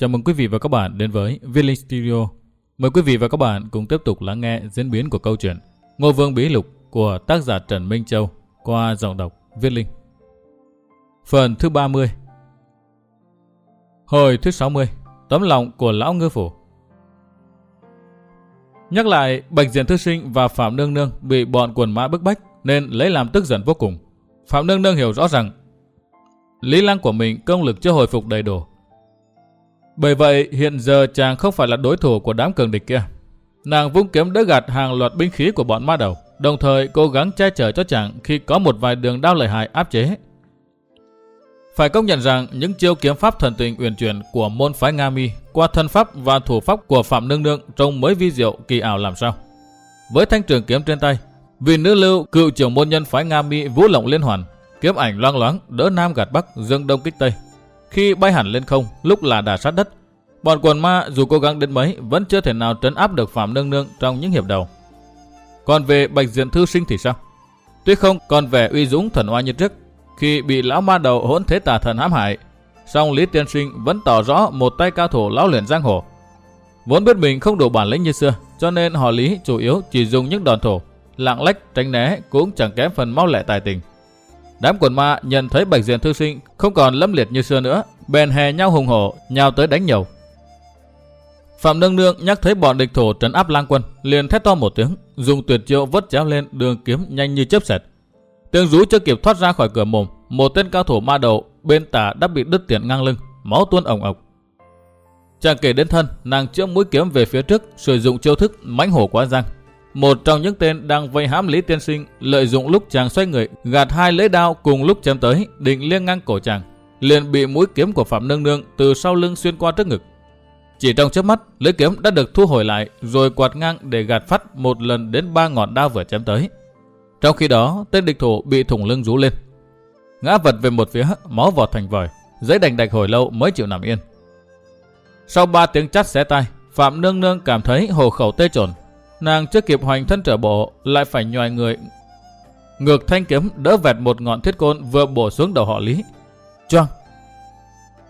Chào mừng quý vị và các bạn đến với Villain Linh Studio. Mời quý vị và các bạn cùng tiếp tục lắng nghe diễn biến của câu chuyện Ngô Vương Bí Lục của tác giả Trần Minh Châu qua giọng đọc Viết Linh. Phần thứ 30 Hồi thứ 60 Tấm lòng của Lão Ngư Phủ Nhắc lại, Bạch Diện Thư Sinh và Phạm Nương Nương bị bọn quần mã bức bách nên lấy làm tức giận vô cùng. Phạm Nương Nương hiểu rõ rằng Lý Lăng của mình công lực chưa hồi phục đầy đủ. Bởi vậy hiện giờ chàng không phải là đối thủ của đám cường địch kia. Nàng vung kiếm đỡ gạt hàng loạt binh khí của bọn ma đầu, đồng thời cố gắng che chở cho chàng khi có một vài đường đao lợi hại áp chế. Phải công nhận rằng những chiêu kiếm pháp thần tình uyển chuyển của môn phái Nga Mi qua thân pháp và thủ pháp của Phạm Nương Nương trông mới vi diệu kỳ ảo làm sao. Với thanh trường kiếm trên tay, vì nữ lưu cựu trưởng môn nhân phái Nga Mi Vũ Lộng Liên Hoàn, kiếm ảnh loang loáng đỡ Nam gạt Bắc, dương Đông kích Tây. Khi bay hẳn lên không, lúc là đà sát đất, bọn quần ma dù cố gắng đến mấy vẫn chưa thể nào trấn áp được Phạm Nương Nương trong những hiệp đầu. Còn về Bạch Diện Thư Sinh thì sao? Tuy không còn vẻ uy dũng thần oai như trước, khi bị lão ma đầu hỗn thế tà thần hãm hại, song Lý Tiên Sinh vẫn tỏ rõ một tay cao thủ lão luyện giang hồ. Vốn biết mình không đủ bản lĩnh như xưa, cho nên họ Lý chủ yếu chỉ dùng những đòn thổ, lạng lách tránh né cũng chẳng kém phần mau lẹ tài tình. Đám quần ma nhận thấy Bạch Diện Thư Sinh không còn lâm liệt như xưa nữa, bèn hè nhau hùng hổ, nhào tới đánh nhiều. Phạm Nương Nương nhắc thấy bọn địch thổ trấn áp lang quân, liền thét to một tiếng, dùng tuyệt chiêu vớt chéo lên đường kiếm nhanh như chớp xẹt. Tiếng rú chưa kịp thoát ra khỏi cửa mồm, một tên cao thủ ma đầu bên tả đã bị đứt tiện ngang lưng, máu tuôn ồng ộc. Chàng kể đến thân, nàng chữa mũi kiếm về phía trước, sử dụng chiêu thức mãnh hổ quá giang. Một trong những tên đang vây hãm Lý Tiên Sinh lợi dụng lúc chàng xoay người, gạt hai lưỡi đao cùng lúc chém tới, định liêng ngang cổ chàng, liền bị mũi kiếm của Phạm Nương Nương từ sau lưng xuyên qua trước ngực. Chỉ trong chớp mắt, lưỡi kiếm đã được thu hồi lại rồi quạt ngang để gạt phát một lần đến ba ngọn đao vừa chém tới. Trong khi đó, tên địch thủ bị thủng lưng rú lên. Ngã vật về một phía, máu vọt thành vòi, giấy đành đạch hồi lâu mới chịu nằm yên. Sau ba tiếng chát xé tay, Phạm Nương Nương cảm thấy hồ khẩu tê trồn. Nàng chưa kịp hoành thân trở bộ, lại phải nhòi người. Ngược thanh kiếm đỡ vẹt một ngọn thiết côn vừa bổ xuống đầu họ Lý. Choang!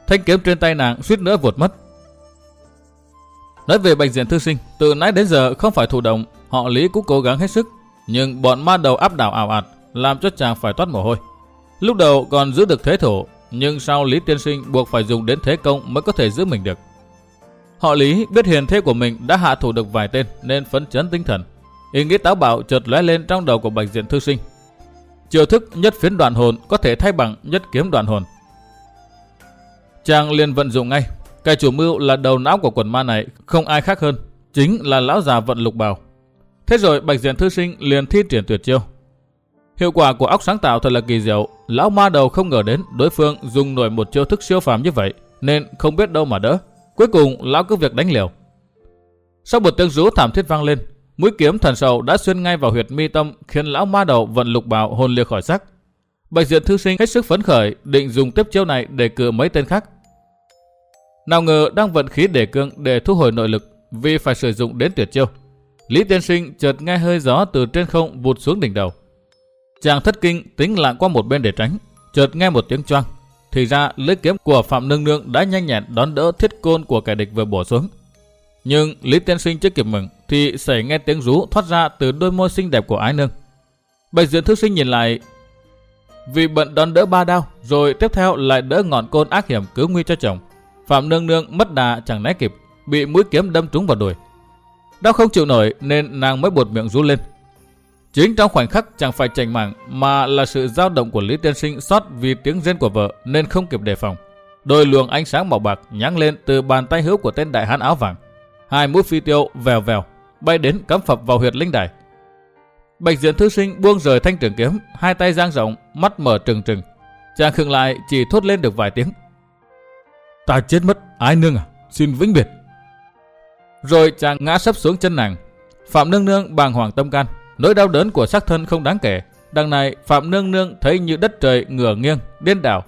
Thanh kiếm trên tay nàng suýt nữa vụt mất. Nói về bệnh diện thư sinh, từ nãy đến giờ không phải thụ động, họ Lý cũng cố gắng hết sức. Nhưng bọn ma đầu áp đảo ảo ạt, làm cho chàng phải toát mồ hôi. Lúc đầu còn giữ được thế thủ, nhưng sau Lý Tiên Sinh buộc phải dùng đến thế công mới có thể giữ mình được. Họ Lý biết hiền thế của mình đã hạ thủ được vài tên nên phấn chấn tinh thần. Ý nghĩ táo bạo chợt lóe lên trong đầu của Bạch Diện Thư Sinh. Chiêu thức nhất phiến đoạn hồn có thể thay bằng nhất kiếm đoạn hồn. Chàng liền vận dụng ngay. Cái chủ mưu là đầu não của quần ma này không ai khác hơn, chính là lão già vận lục bào. Thế rồi Bạch Diện Thư Sinh liền thi triển tuyệt chiêu. Hiệu quả của óc sáng tạo thật là kỳ diệu, lão ma đầu không ngờ đến đối phương dùng nổi một chiêu thức siêu phàm như vậy, nên không biết đâu mà đỡ. Cuối cùng lão cứ việc đánh liều. Sau một tiếng rú thảm thiết vang lên, mũi kiếm thần sầu đã xuyên ngay vào huyệt mi tâm khiến lão ma đầu vận lục bào hồn liệt khỏi sắc. Bạch Diện Thư Sinh hết sức phấn khởi định dùng tiếp chiêu này để cự mấy tên khác. Nào ngờ đang vận khí để cương để thu hồi nội lực vì phải sử dụng đến tuyệt chiêu. Lý Tiên Sinh chợt nghe hơi gió từ trên không vụt xuống đỉnh đầu. Chàng thất kinh tính lạng qua một bên để tránh, chợt nghe một tiếng choang. Thì ra lưỡi kiếm của Phạm Nương Nương đã nhanh nhẹn đón đỡ thiết côn của kẻ địch vừa bổ xuống. Nhưng Lý Tiên Sinh chưa kịp mừng thì xảy nghe tiếng rú thoát ra từ đôi môi xinh đẹp của ái nương. Bạch Diện Thư Sinh nhìn lại vì bận đón đỡ ba đao rồi tiếp theo lại đỡ ngọn côn ác hiểm cứu nguy cho chồng. Phạm Nương Nương mất đà chẳng né kịp, bị mũi kiếm đâm trúng vào đùi. Đau không chịu nổi nên nàng mới buột miệng rú lên. Chính trong khoảnh khắc chẳng phải chành mảng mà là sự dao động của Lý Tiên Sinh sót vì tiếng rên của vợ nên không kịp đề phòng. Đôi luồng ánh sáng màu bạc nháng lên từ bàn tay hữu của tên đại hán áo vàng. Hai mũi phi tiêu vèo vèo bay đến cắm phập vào huyệt linh đài. Bạch Diện Thư Sinh buông rời thanh trường kiếm, hai tay giang rộng, mắt mở trừng trừng. Chàng khựng lại chỉ thốt lên được vài tiếng. Ta chết mất, ái nương à, xin vĩnh biệt. Rồi chàng ngã sấp xuống chân nàng. Phạm Nương Nương bàng hoàng tâm can, nỗi đau đớn của xác thân không đáng kể. Đằng này Phạm Nương Nương thấy như đất trời ngửa nghiêng, điên đảo.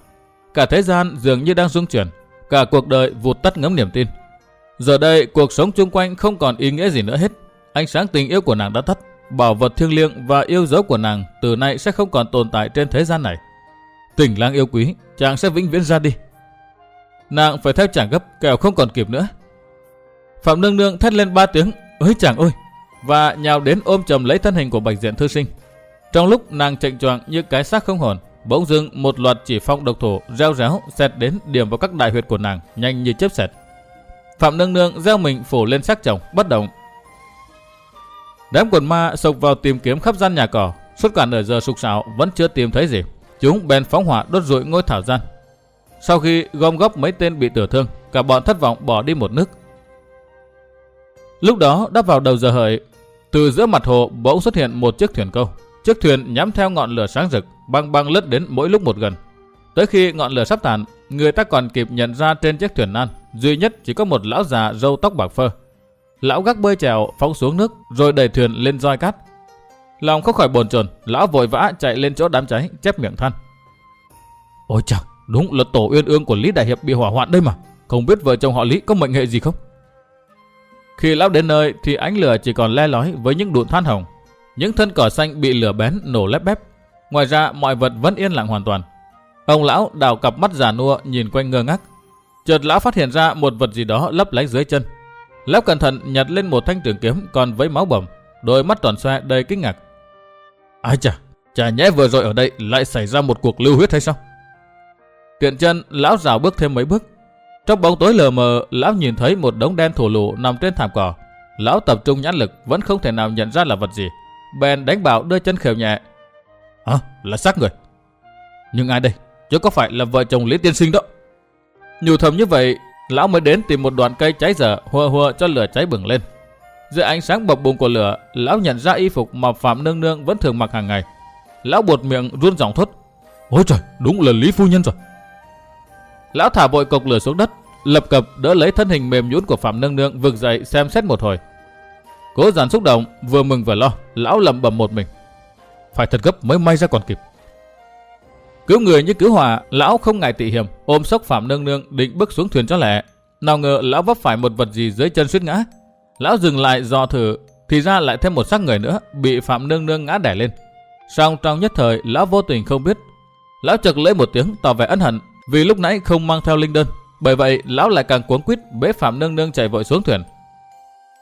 Cả thế gian dường như đang rung chuyển, cả cuộc đời vụt tắt ngấm niềm tin. Giờ đây cuộc sống chung quanh không còn ý nghĩa gì nữa hết. Ánh sáng tình yêu của nàng đã tắt, bảo vật thiêng liêng và yêu dấu của nàng từ nay sẽ không còn tồn tại trên thế gian này. Tình lang yêu quý, chàng sẽ vĩnh viễn ra đi. Nàng phải theo chàng gấp, kẻo không còn kịp nữa. Phạm Nương Nương thét lên ba tiếng, ơi chàng ơi, và nhào đến ôm chầm lấy thân hình của Bạch Diện Thư Sinh. Trong lúc nàng chạy choạng như cái xác không hồn, bỗng dưng một loạt chỉ phong độc thủ reo réo xẹt đến điểm vào các đại huyệt của nàng, nhanh như chớp xẹt. Phạm Nương Nương gieo mình phủ lên xác chồng, bất động. Đám quần ma sộc vào tìm kiếm khắp gian nhà cỏ, suốt cả nửa giờ sục sạo vẫn chưa tìm thấy gì. Chúng bèn phóng hỏa đốt rụi ngôi thảo gian. Sau khi gom góp mấy tên bị tử thương, cả bọn thất vọng bỏ đi một nước. Lúc đó đã vào đầu giờ hợi, từ giữa mặt hồ bỗng xuất hiện một chiếc thuyền câu. Chiếc thuyền nhắm theo ngọn lửa sáng rực, băng băng lướt đến mỗi lúc một gần. Tới khi ngọn lửa sắp tàn, người ta còn kịp nhận ra trên chiếc thuyền nan, duy nhất chỉ có một lão già râu tóc bạc phơ. Lão gác bơi chèo phóng xuống nước rồi đẩy thuyền lên roi cát. Lòng không khỏi bồn chồn, lão vội vã chạy lên chỗ đám cháy, chép miệng than. Ôi trời, đúng là tổ uyên ương của Lý Đại Hiệp bị hỏa hoạn đây mà. Không biết vợ chồng họ Lý có mệnh hệ gì không? Khi lão đến nơi thì ánh lửa chỉ còn le lói với những đụn than hồng. Những thân cỏ xanh bị lửa bén nổ lép bép. Ngoài ra mọi vật vẫn yên lặng hoàn toàn. Ông lão đào cặp mắt già nua nhìn quanh ngơ ngác. Chợt lão phát hiện ra một vật gì đó lấp lánh dưới chân. Lão cẩn thận nhặt lên một thanh trường kiếm còn với máu bầm, đôi mắt toàn xoe đầy kinh ngạc. Ai chà, chả nhẽ vừa rồi ở đây lại xảy ra một cuộc lưu huyết hay sao? Tiện chân, lão rào bước thêm mấy bước. Trong bóng tối lờ mờ, lão nhìn thấy một đống đen thổ lụ nằm trên thảm cỏ. Lão tập trung nhãn lực vẫn không thể nào nhận ra là vật gì. Bèn đánh bảo đưa chân khều nhẹ. Hả? là xác người. Nhưng ai đây? Chứ có phải là vợ chồng Lý Tiên Sinh đó? Nhủ thầm như vậy, lão mới đến tìm một đoạn cây cháy dở hùa hùa cho lửa cháy bừng lên. Dưới ánh sáng bập bùng của lửa, lão nhận ra y phục mà Phạm Nương Nương vẫn thường mặc hàng ngày. Lão buột miệng run giọng thốt. Ôi trời, đúng là Lý Phu Nhân rồi. Lão thả vội cục lửa xuống đất, lập cập đỡ lấy thân hình mềm nhũn của Phạm Nương Nương vực dậy xem xét một hồi. Cố giản xúc động, vừa mừng vừa lo, lão lẩm bẩm một mình. Phải thật gấp mới may ra còn kịp. Cứu người như cứu hỏa, lão không ngại tị hiểm, ôm sốc Phạm Nương Nương định bước xuống thuyền cho lẹ. Nào ngờ lão vấp phải một vật gì dưới chân suýt ngã. Lão dừng lại dò thử, thì ra lại thêm một xác người nữa, bị Phạm Nương Nương ngã đẻ lên. Song trong nhất thời, lão vô tình không biết. Lão chợt lấy một tiếng tỏ vẻ ân hận, vì lúc nãy không mang theo linh đơn. Bởi vậy, lão lại càng cuống quýt bế Phạm Nương Nương chạy vội xuống thuyền.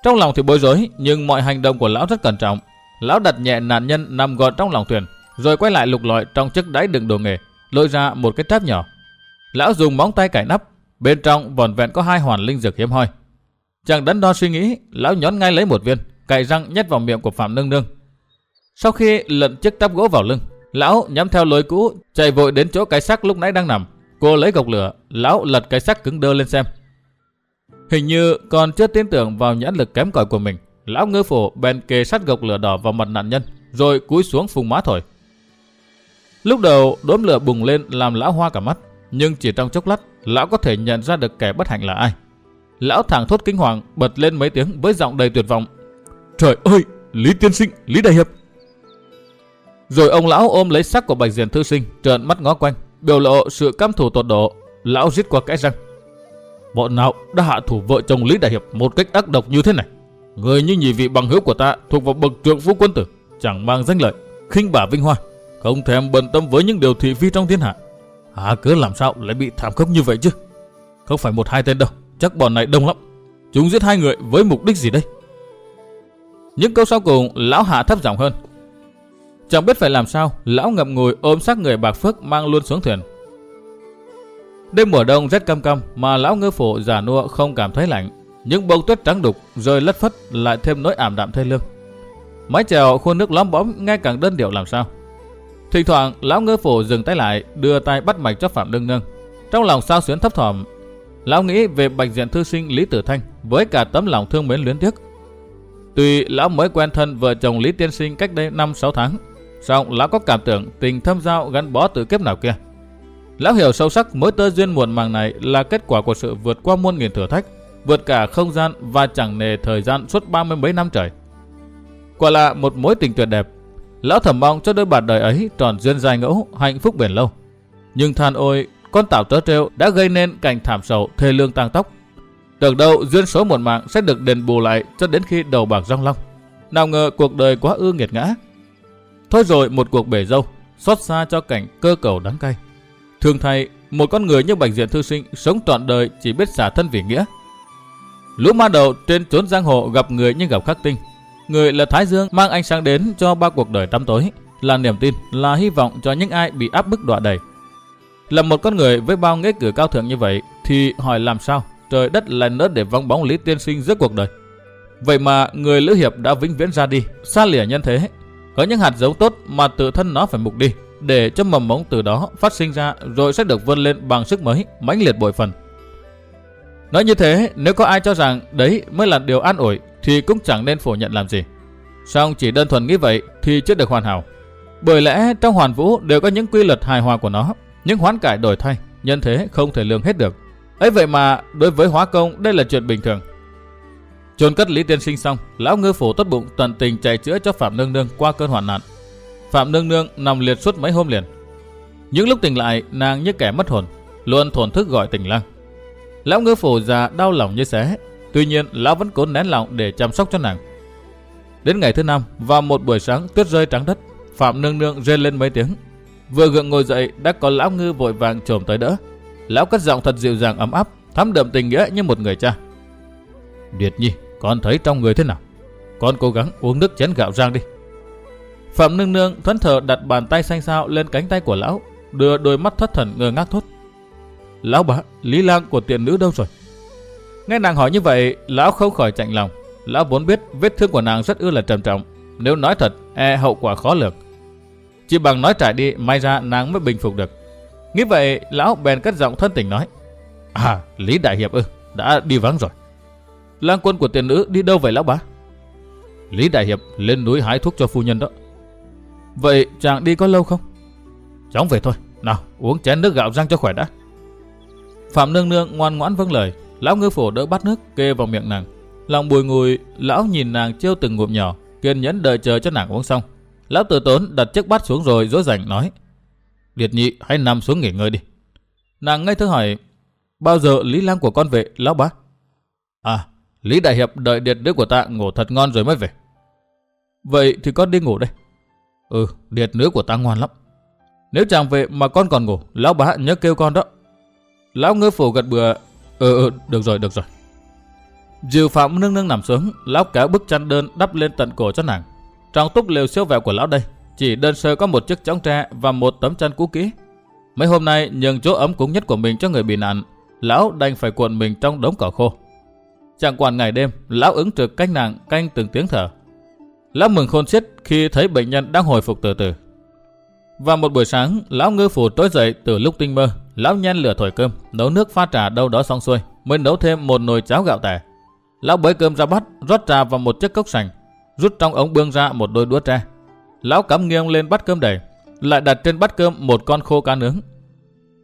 Trong lòng thì bối rối, nhưng mọi hành động của lão rất cẩn trọng. Lão đặt nhẹ nạn nhân nằm gọn trong lòng thuyền, rồi quay lại lục lọi trong chiếc đáy đựng đồ nghề, lôi ra một cái tráp nhỏ. Lão dùng móng tay cải nắp, bên trong vòn vẹn có hai hoàn linh dược hiếm hoi. Chẳng đắn đo suy nghĩ, lão nhón ngay lấy một viên, cài răng nhét vào miệng của Phạm Nương Nương. Sau khi lận chiếc táp gỗ vào lưng, lão nhắm theo lối cũ, chạy vội đến chỗ cái xác lúc nãy đang nằm. Cô lấy gọc lửa, lão lật cái sắc cứng đơ lên xem. Hình như còn chưa tin tưởng vào nhãn lực kém cỏi của mình, lão ngư phổ bèn kề sát gọc lửa đỏ vào mặt nạn nhân, rồi cúi xuống phùng má thổi. Lúc đầu đốm lửa bùng lên làm lão hoa cả mắt, nhưng chỉ trong chốc lát, lão có thể nhận ra được kẻ bất hạnh là ai. Lão thẳng thốt kinh hoàng, bật lên mấy tiếng với giọng đầy tuyệt vọng. Trời ơi, Lý Tiên Sinh, Lý Đại Hiệp. Rồi ông lão ôm lấy sắc của Bạch Diền Thư Sinh, trợn mắt ngó quanh, biểu lộ sự căm thù tột độ. Lão giết qua cái răng. Bọn nào đã hạ thủ vợ chồng Lý Đại Hiệp một cách ác độc như thế này? Người như nhị vị bằng hữu của ta thuộc vào bậc trượng phú quân tử, chẳng mang danh lợi, khinh bả vinh hoa, không thèm bận tâm với những điều thị phi trong thiên hạ. Hả cứ làm sao lại bị thảm khốc như vậy chứ? Không phải một hai tên đâu, chắc bọn này đông lắm. Chúng giết hai người với mục đích gì đây? Những câu sau cùng, lão hạ thấp giọng hơn. Chẳng biết phải làm sao, lão ngậm ngùi ôm xác người bạc phước mang luôn xuống thuyền. Đêm mùa đông rất căm căm mà lão ngư phủ giả nua không cảm thấy lạnh. Những bông tuyết trắng đục rơi lất phất lại thêm nỗi ảm đạm thê lương. Mái chèo khuôn nước lóm bóng ngay càng đơn điệu làm sao. Thỉnh thoảng lão ngư phủ dừng tay lại đưa tay bắt mạch cho Phạm đương Nương. Trong lòng sao xuyến thấp thỏm Lão nghĩ về bạch diện thư sinh Lý Tử Thanh với cả tấm lòng thương mến luyến tiếc. Tuy lão mới quen thân vợ chồng Lý Tiên Sinh cách đây 5-6 tháng, song lão có cảm tưởng tình thâm giao gắn bó từ kiếp nào kia. Lão hiểu sâu sắc mối tơ duyên muộn màng này là kết quả của sự vượt qua muôn nghìn thử thách, vượt cả không gian và chẳng nề thời gian suốt ba mươi mấy năm trời. Quả là một mối tình tuyệt đẹp. Lão thầm mong cho đôi bạn đời ấy tròn duyên dài ngẫu, hạnh phúc bền lâu. Nhưng than ôi, con tảo tớ trêu đã gây nên cảnh thảm sầu thê lương tăng tóc. Tưởng đâu duyên số muộn mạng sẽ được đền bù lại cho đến khi đầu bạc rong long. Nào ngờ cuộc đời quá ư nghiệt ngã. Thôi rồi một cuộc bể dâu, xót xa cho cảnh cơ cầu đắng cay. Thường thay, một con người như Bạch Diện Thư Sinh sống trọn đời chỉ biết xả thân vì nghĩa. Lũ ma đầu trên chốn giang hồ gặp người như gặp khắc tinh. Người là Thái Dương mang ánh sáng đến cho ba cuộc đời tăm tối, là niềm tin, là hy vọng cho những ai bị áp bức đọa đầy. Là một con người với bao nghĩa cử cao thượng như vậy thì hỏi làm sao trời đất lại nớt để vắng bóng Lý Tiên Sinh giữa cuộc đời. Vậy mà người Lữ Hiệp đã vĩnh viễn ra đi, xa lìa nhân thế. Có những hạt giống tốt mà tự thân nó phải mục đi, để cho mầm mống từ đó phát sinh ra rồi sẽ được vươn lên bằng sức mới, mãnh liệt bội phần. Nói như thế, nếu có ai cho rằng đấy mới là điều an ủi thì cũng chẳng nên phủ nhận làm gì. Song chỉ đơn thuần nghĩ vậy thì chưa được hoàn hảo. Bởi lẽ trong hoàn vũ đều có những quy luật hài hòa của nó, những hoán cải đổi thay, nhân thế không thể lường hết được. ấy vậy mà đối với hóa công đây là chuyện bình thường. Chôn cất Lý Tiên Sinh xong, lão ngư phủ tốt bụng tận tình chạy chữa cho Phạm Nương Nương qua cơn hoạn nạn. Phạm Nương Nương nằm liệt suốt mấy hôm liền. Những lúc tỉnh lại, nàng như kẻ mất hồn, luôn thổn thức gọi tỉnh lang. Lão ngư phủ già đau lòng như xé, tuy nhiên lão vẫn cố nén lòng để chăm sóc cho nàng. Đến ngày thứ năm, vào một buổi sáng tuyết rơi trắng đất, Phạm Nương Nương rên lên mấy tiếng. Vừa gượng ngồi dậy đã có lão ngư vội vàng trồm tới đỡ. Lão cất giọng thật dịu dàng ấm áp, thắm đậm tình nghĩa như một người cha. Điệt nhi, con thấy trong người thế nào? Con cố gắng uống nước chén gạo rang đi. Phạm Nương Nương thoáng thở đặt bàn tay xanh xao lên cánh tay của lão, đưa đôi mắt thất thần ngơ ngác thốt. Lão bá, Lý Lang của tiện nữ đâu rồi? Nghe nàng hỏi như vậy, lão không khỏi chạnh lòng. Lão vốn biết vết thương của nàng rất ư là trầm trọng. Nếu nói thật, e hậu quả khó lường. Chỉ bằng nói trải đi, may ra nàng mới bình phục được. Nghĩ vậy, lão bèn cất giọng thân tình nói. À, Lý Đại Hiệp ư, đã đi vắng rồi. Lang quân của tiền nữ đi đâu vậy lão bá? Lý Đại Hiệp lên núi hái thuốc cho phu nhân đó. Vậy chàng đi có lâu không? Chóng về thôi. Nào uống chén nước gạo rang cho khỏe đã. Phạm nương nương ngoan ngoãn vâng lời. Lão ngư phổ đỡ bát nước kê vào miệng nàng. Lòng bùi ngùi, lão nhìn nàng trêu từng ngụm nhỏ, kiên nhẫn đợi chờ cho nàng uống xong. Lão tự tốn đặt chiếc bát xuống rồi dỗ dành nói. Điệt nhị hãy nằm xuống nghỉ ngơi đi. Nàng ngây thơ hỏi, bao giờ lý lang của con về, lão bá? À, Lý Đại Hiệp đợi điệt nữ của ta ngủ thật ngon rồi mới về. Vậy thì con đi ngủ đây. Ừ, điệt nữ của ta ngoan lắm. Nếu chàng về mà con còn ngủ, lão bá nhớ kêu con đó. Lão ngư phủ gật bừa. Ừ, ừ, được rồi, được rồi. Diều Phạm nương nương nằm xuống, lão kéo bức chăn đơn đắp lên tận cổ cho nàng. Trong túp lều siêu vẹo của lão đây, chỉ đơn sơ có một chiếc chóng tre và một tấm chăn cũ kỹ. Mấy hôm nay nhường chỗ ấm cúng nhất của mình cho người bị nạn, lão đành phải cuộn mình trong đống cỏ khô. Chẳng quản ngày đêm, lão ứng trực canh nàng canh từng tiếng thở. Lão mừng khôn xiết khi thấy bệnh nhân đang hồi phục từ từ. Và một buổi sáng, lão ngư phủ tối dậy từ lúc tinh mơ, lão nhen lửa thổi cơm, nấu nước pha trà đâu đó xong xuôi, mới nấu thêm một nồi cháo gạo tẻ. Lão bới cơm ra bát, rót trà vào một chiếc cốc sành, rút trong ống bương ra một đôi đũa tre. Lão cắm nghiêng lên bát cơm đầy, lại đặt trên bát cơm một con khô cá nướng.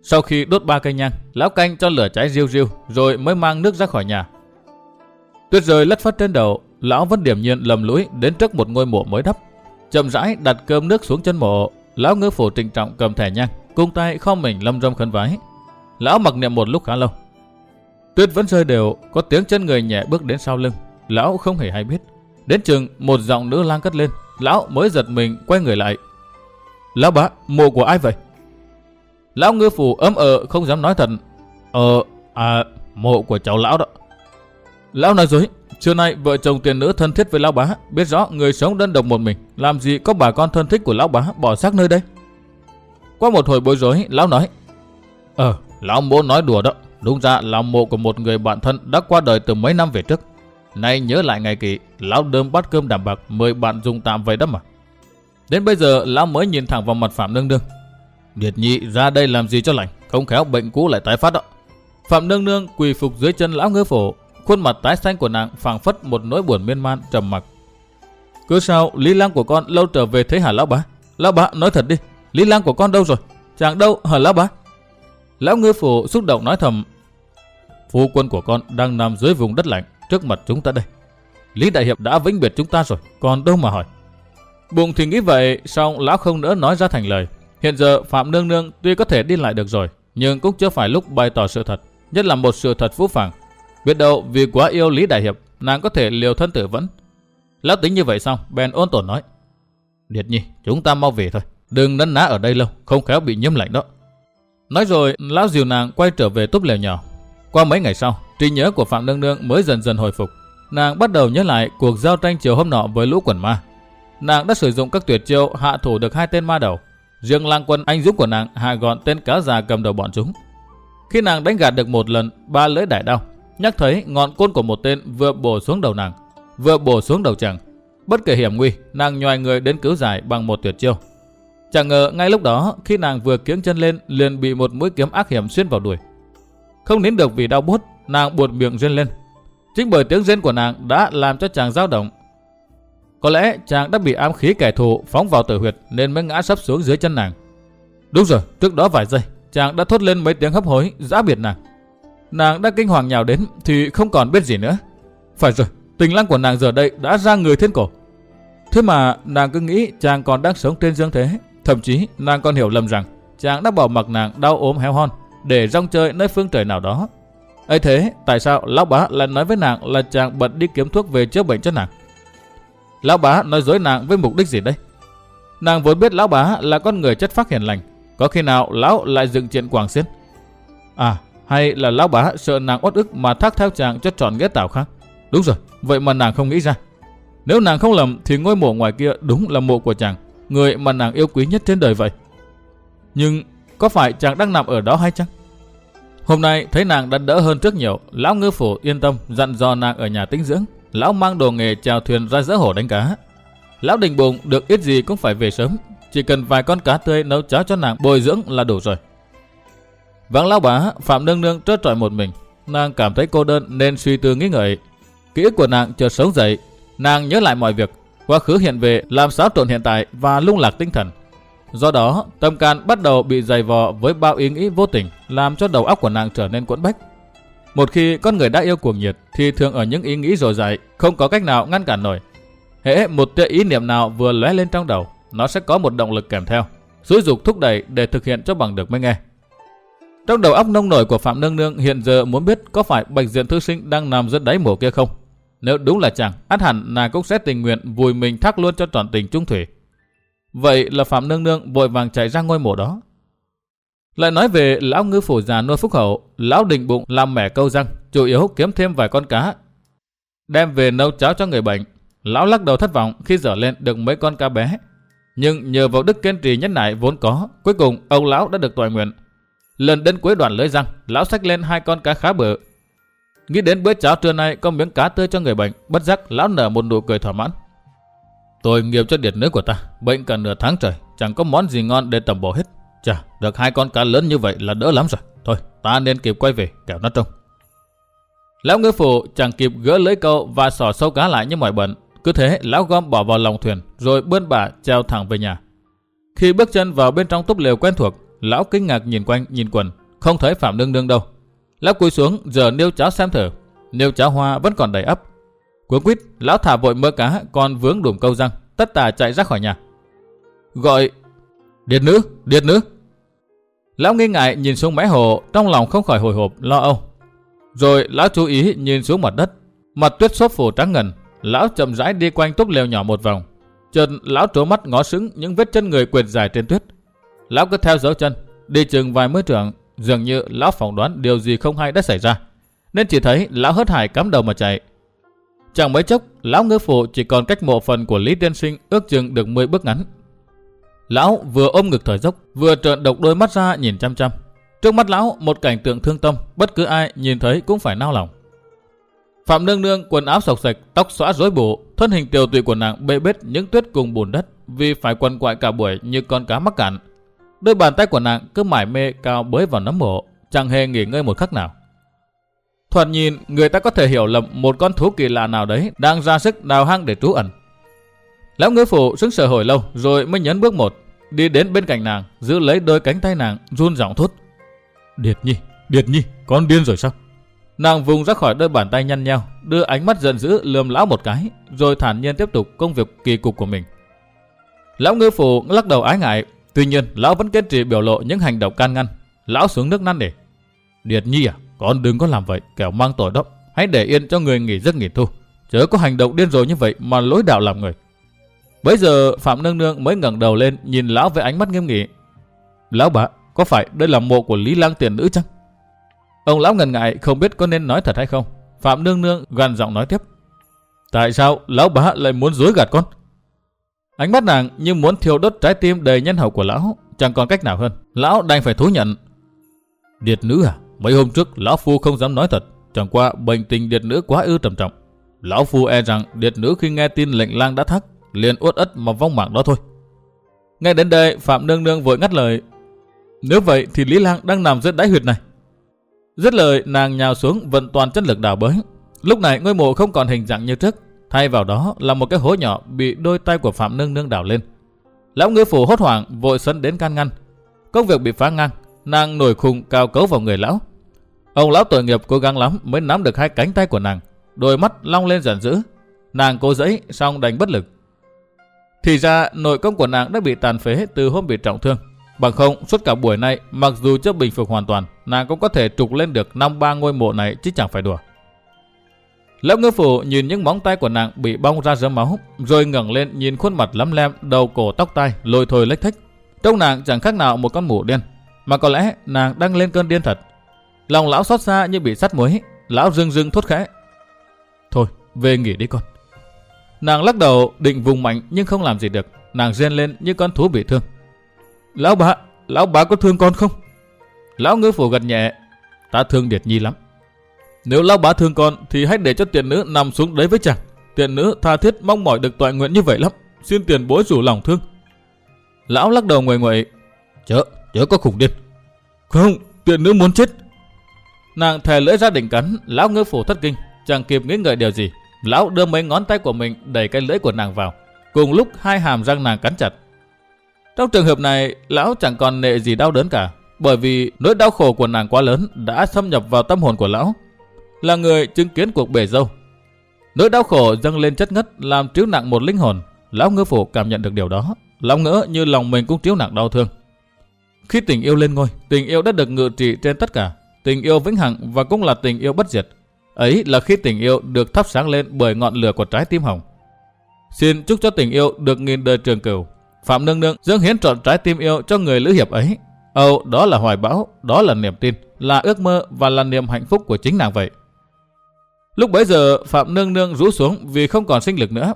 Sau khi đốt ba cây nhang, lão canh cho lửa cháy riu riu, rồi mới mang nước ra khỏi nhà, Tuyết rơi lất phất trên đầu, lão vẫn điểm nhiên lầm lũi đến trước một ngôi mộ mới đắp. Chậm rãi đặt cơm nước xuống chân mộ, lão ngư phủ trịnh trọng cầm thẻ nhang, cung tay không mình lâm râm khấn vái. Lão mặc niệm một lúc khá lâu. Tuyết vẫn rơi đều, có tiếng chân người nhẹ bước đến sau lưng. Lão không hề hay biết. Đến chừng một giọng nữ lang cất lên, lão mới giật mình quay người lại. Lão bá, mộ của ai vậy? Lão ngư phủ ấm ờ không dám nói thật. Ờ, à, mộ của cháu lão đó. Lão nói dối, trưa nay vợ chồng tiền nữ thân thiết với lão bá, biết rõ người sống đơn độc một mình, làm gì có bà con thân thích của lão bá bỏ xác nơi đây. Qua một hồi bối rối, lão nói, Ờ, lão mộ nói đùa đó, đúng ra là mộ của một người bạn thân đã qua đời từ mấy năm về trước. Nay nhớ lại ngày kỳ, lão đơm bát cơm đảm bạc mời bạn dùng tạm vậy đó mà. Đến bây giờ lão mới nhìn thẳng vào mặt Phạm Nương Nương. Điệt nhị ra đây làm gì cho lành, không khéo bệnh cũ lại tái phát đó. Phạm Nương Nương quỳ phục dưới chân lão ngư phổ, Khuôn mặt tái xanh của nàng phảng phất một nỗi buồn miên man trầm mặc. Cứ sao Lý Lang của con lâu trở về thế hả lão bá? Lão bá nói thật đi, Lý Lang của con đâu rồi? Chàng đâu hả lão bá? Lão ngư phủ xúc động nói thầm. Phu quân của con đang nằm dưới vùng đất lạnh trước mặt chúng ta đây. Lý Đại Hiệp đã vĩnh biệt chúng ta rồi, còn đâu mà hỏi. Bụng thì nghĩ vậy, song lão không nỡ nói ra thành lời. Hiện giờ Phạm Nương Nương tuy có thể đi lại được rồi, nhưng cũng chưa phải lúc bày tỏ sự thật, nhất là một sự thật phũ phàng Biết đâu vì quá yêu Lý Đại Hiệp, nàng có thể liều thân tử vẫn. Lão tính như vậy xong, bèn ôn tồn nói. Điệt nhi, chúng ta mau về thôi. Đừng nấn ná ở đây lâu, không khéo bị nhiễm lạnh đó. Nói rồi, lão dìu nàng quay trở về túp lều nhỏ. Qua mấy ngày sau, trí nhớ của Phạm Nương Nương mới dần dần hồi phục. Nàng bắt đầu nhớ lại cuộc giao tranh chiều hôm nọ với lũ quần ma. Nàng đã sử dụng các tuyệt chiêu hạ thủ được hai tên ma đầu. Riêng lang quân anh dũng của nàng hạ gọn tên cá già cầm đầu bọn chúng. Khi nàng đánh gạt được một lần ba lưỡi đại đao, nhắc thấy ngọn côn của một tên vừa bổ xuống đầu nàng, vừa bổ xuống đầu chàng. Bất kể hiểm nguy, nàng nhoài người đến cứu giải bằng một tuyệt chiêu. Chẳng ngờ ngay lúc đó, khi nàng vừa kiếng chân lên, liền bị một mũi kiếm ác hiểm xuyên vào đuôi. Không nín được vì đau buốt, nàng buột miệng rên lên. Chính bởi tiếng rên của nàng đã làm cho chàng dao động. Có lẽ chàng đã bị ám khí kẻ thù phóng vào tử huyệt nên mới ngã sắp xuống dưới chân nàng. Đúng rồi, trước đó vài giây, chàng đã thốt lên mấy tiếng hấp hối, giã biệt nàng. Nàng đã kinh hoàng nhào đến thì không còn biết gì nữa. Phải rồi, tình lang của nàng giờ đây đã ra người thiên cổ. Thế mà nàng cứ nghĩ chàng còn đang sống trên dương thế. Thậm chí nàng còn hiểu lầm rằng chàng đã bỏ mặc nàng đau ốm héo hon để rong chơi nơi phương trời nào đó. ấy thế, tại sao lão bá lại nói với nàng là chàng bận đi kiếm thuốc về chữa bệnh cho nàng? Lão bá nói dối nàng với mục đích gì đây? Nàng vốn biết lão bá là con người chất phác hiền lành. Có khi nào lão lại dựng chuyện quảng xiên? À, hay là lão bá sợ nàng uất ức mà thác theo chàng cho tròn ghét tảo khác? Đúng rồi, vậy mà nàng không nghĩ ra. Nếu nàng không lầm thì ngôi mộ ngoài kia đúng là mộ của chàng, người mà nàng yêu quý nhất trên đời vậy. Nhưng có phải chàng đang nằm ở đó hay chăng? Hôm nay thấy nàng đã đỡ hơn trước nhiều, lão ngư phủ yên tâm dặn dò nàng ở nhà tĩnh dưỡng. Lão mang đồ nghề chèo thuyền ra giữa hồ đánh cá. Lão đình bụng được ít gì cũng phải về sớm, chỉ cần vài con cá tươi nấu cháo cho nàng bồi dưỡng là đủ rồi. Vắng lão bá, Phạm Nương Nương trớt trọi một mình. Nàng cảm thấy cô đơn nên suy tư nghĩ ngợi. Ký ức của nàng chợt sống dậy. Nàng nhớ lại mọi việc, quá khứ hiện về làm xáo trộn hiện tại và lung lạc tinh thần. Do đó, tâm can bắt đầu bị dày vò với bao ý nghĩ vô tình, làm cho đầu óc của nàng trở nên quẫn bách. Một khi con người đã yêu cuồng nhiệt thì thường ở những ý nghĩ rồi dại, không có cách nào ngăn cản nổi. Hễ một tia ý niệm nào vừa lóe lên trong đầu, nó sẽ có một động lực kèm theo, xúi dục thúc đẩy để thực hiện cho bằng được mới nghe. Trong đầu óc nông nổi của Phạm Nương Nương hiện giờ muốn biết có phải Bạch Diện Thư Sinh đang nằm dưới đáy mổ kia không? Nếu đúng là chàng, át hẳn nàng cũng sẽ tình nguyện vùi mình thác luôn cho trọn tình trung thủy. Vậy là Phạm Nương Nương vội vàng chạy ra ngôi mộ đó. Lại nói về lão ngư phủ già nuôi phúc hậu, lão định bụng làm mẻ câu răng, chủ yếu kiếm thêm vài con cá. Đem về nấu cháo cho người bệnh. Lão lắc đầu thất vọng khi dở lên được mấy con cá bé. Nhưng nhờ vào đức kiên trì nhất nại vốn có, cuối cùng ông lão đã được toại nguyện. Lần đến cuối đoạn lưới răng, lão xách lên hai con cá khá bự. Nghĩ đến bữa cháo trưa nay có miếng cá tươi cho người bệnh, bất giác lão nở một nụ cười thỏa mãn. Tôi nghiệp cho điệt nữ của ta, bệnh cả nửa tháng trời, chẳng có món gì ngon để tầm bổ hết. Chà, được hai con cá lớn như vậy là đỡ lắm rồi. Thôi, ta nên kịp quay về, kẻo nó trông. Lão ngư phụ chẳng kịp gỡ lưới câu và sò sâu cá lại như mọi bận. Cứ thế, lão gom bỏ vào lòng thuyền, rồi bươn bả treo thẳng về nhà. Khi bước chân vào bên trong túp lều quen thuộc, lão kinh ngạc nhìn quanh, nhìn quần, không thấy Phạm Nương Nương đâu. Lão cúi xuống, giờ nêu cháo xem thử. Nêu cháo hoa vẫn còn đầy ấp. Cuốn quýt, lão thả vội mơ cá, còn vướng đùm câu răng, tất tà chạy ra khỏi nhà. Gọi, điệt nữ, điệt nữ. Lão nghi ngại nhìn xuống mé hồ, trong lòng không khỏi hồi hộp, lo âu. Rồi lão chú ý nhìn xuống mặt đất, mặt tuyết xốp phủ trắng ngần. Lão chậm rãi đi quanh túp lều nhỏ một vòng. Chợt lão trố mắt ngó sững những vết chân người quệt dài trên tuyết. Lão cứ theo dấu chân, đi chừng vài mươi trượng, dường như lão phỏng đoán điều gì không hay đã xảy ra. Nên chỉ thấy lão hớt hải cắm đầu mà chạy. Chẳng mấy chốc, lão ngư phụ chỉ còn cách mộ phần của Lý Tiên Sinh ước chừng được 10 bước ngắn. Lão vừa ôm ngực thở dốc, vừa trợn độc đôi mắt ra nhìn chăm chăm. Trước mắt lão một cảnh tượng thương tâm, bất cứ ai nhìn thấy cũng phải nao lòng. Phạm Nương Nương quần áo sọc sạch, tóc xõa rối bù, thân hình tiều tụy của nàng bê bết những tuyết cùng bùn đất vì phải quần quại cả buổi như con cá mắc cạn. Đôi bàn tay của nàng cứ mải mê cao bới vào nấm mộ, chẳng hề nghỉ ngơi một khắc nào. Thoạt nhìn, người ta có thể hiểu lầm một con thú kỳ lạ nào đấy đang ra sức đào hang để trú ẩn. Lão ngư phụ sững sờ hồi lâu rồi mới nhấn bước một, đi đến bên cạnh nàng, giữ lấy đôi cánh tay nàng, run giọng thốt. Điệt nhi, Điệt nhi, con điên rồi sao? Nàng vùng ra khỏi đôi bàn tay nhăn nheo, đưa ánh mắt giận dữ lườm lão một cái, rồi thản nhiên tiếp tục công việc kỳ cục của mình. Lão ngư phụ lắc đầu ái ngại, tuy nhiên lão vẫn kiên trì biểu lộ những hành động can ngăn. Lão xuống nước năn để. Điệt nhi à, con đừng có làm vậy, kẻo mang tội đó. Hãy để yên cho người nghỉ giấc nghỉ thu. Chớ có hành động điên rồi như vậy mà lối đạo làm người. Bây giờ Phạm Nương Nương mới ngẩng đầu lên nhìn lão với ánh mắt nghiêm nghị. Lão bà, có phải đây là mộ của Lý Lang tiền nữ chăng? Ông lão ngần ngại không biết có nên nói thật hay không. Phạm Nương Nương gần giọng nói tiếp. Tại sao lão bà lại muốn dối gạt con? Ánh mắt nàng như muốn thiêu đốt trái tim đầy nhân hậu của lão, chẳng còn cách nào hơn. Lão đành phải thú nhận. Điệt nữ à, mấy hôm trước lão phu không dám nói thật, chẳng qua bệnh tình điệt nữ quá ư trầm trọng. Lão phu e rằng điệt nữ khi nghe tin lệnh lang đã thắc, liền uất ất mà vong mạng đó thôi. Ngay đến đây, Phạm Nương Nương vội ngắt lời. Nếu vậy thì Lý Lang đang nằm dưới đáy huyệt này. Dứt lời, nàng nhào xuống vận toàn chất lực đào bới. Lúc này ngôi mộ không còn hình dạng như trước, thay vào đó là một cái hố nhỏ bị đôi tay của Phạm Nương Nương đào lên. Lão ngư phủ hốt hoảng vội sấn đến can ngăn. Công việc bị phá ngang, nàng nổi khùng cao cấu vào người lão. Ông lão tội nghiệp cố gắng lắm mới nắm được hai cánh tay của nàng, đôi mắt long lên giận dữ. Nàng cố dẫy xong đành bất lực. Thì ra nội công của nàng đã bị tàn phế từ hôm bị trọng thương. Bằng không, suốt cả buổi nay, mặc dù chưa bình phục hoàn toàn, nàng cũng có thể trục lên được năm ba ngôi mộ này chứ chẳng phải đùa. Lão ngư phủ nhìn những móng tay của nàng bị bong ra rớm máu, rồi ngẩng lên nhìn khuôn mặt lắm lem, đầu cổ tóc tai, lôi thôi lách thích Trông nàng chẳng khác nào một con mụ điên, mà có lẽ nàng đang lên cơn điên thật. Lòng lão xót xa như bị sắt muối, lão rưng rưng thốt khẽ. Thôi, về nghỉ đi con. Nàng lắc đầu định vùng mạnh nhưng không làm gì được, nàng rên lên như con thú bị thương. Lão bà, lão bà có thương con không? Lão ngư phủ gật nhẹ, ta thương Điệt Nhi lắm. Nếu lão bá thương con thì hãy để cho tiền nữ nằm xuống đấy với chàng. Tiền nữ tha thiết mong mỏi được tọa nguyện như vậy lắm. Xin tiền bối rủ lòng thương. Lão lắc đầu nguội nguội. Chớ, chớ có khủng điên. Không, tiền nữ muốn chết. Nàng thè lưỡi ra đỉnh cắn, lão ngư phủ thất kinh, chẳng kịp nghĩ ngợi điều gì. Lão đưa mấy ngón tay của mình đẩy cái lưỡi của nàng vào. Cùng lúc hai hàm răng nàng cắn chặt. Trong trường hợp này, lão chẳng còn nệ gì đau đớn cả, bởi vì nỗi đau khổ của nàng quá lớn đã xâm nhập vào tâm hồn của lão. Là người chứng kiến cuộc bể dâu. Nỗi đau khổ dâng lên chất ngất làm triếu nặng một linh hồn. Lão ngư phủ cảm nhận được điều đó. Lòng ngỡ như lòng mình cũng triếu nặng đau thương. Khi tình yêu lên ngôi, tình yêu đã được ngự trị trên tất cả. Tình yêu vĩnh hằng và cũng là tình yêu bất diệt. Ấy là khi tình yêu được thắp sáng lên bởi ngọn lửa của trái tim hồng. Xin chúc cho tình yêu được nghìn đời trường cửu. Phạm Nương Nương dâng hiến trọn trái tim yêu cho người lữ hiệp ấy. Âu, đó là hoài bão, đó là niềm tin, là ước mơ và là niềm hạnh phúc của chính nàng vậy. Lúc bấy giờ Phạm Nương Nương rũ xuống vì không còn sinh lực nữa.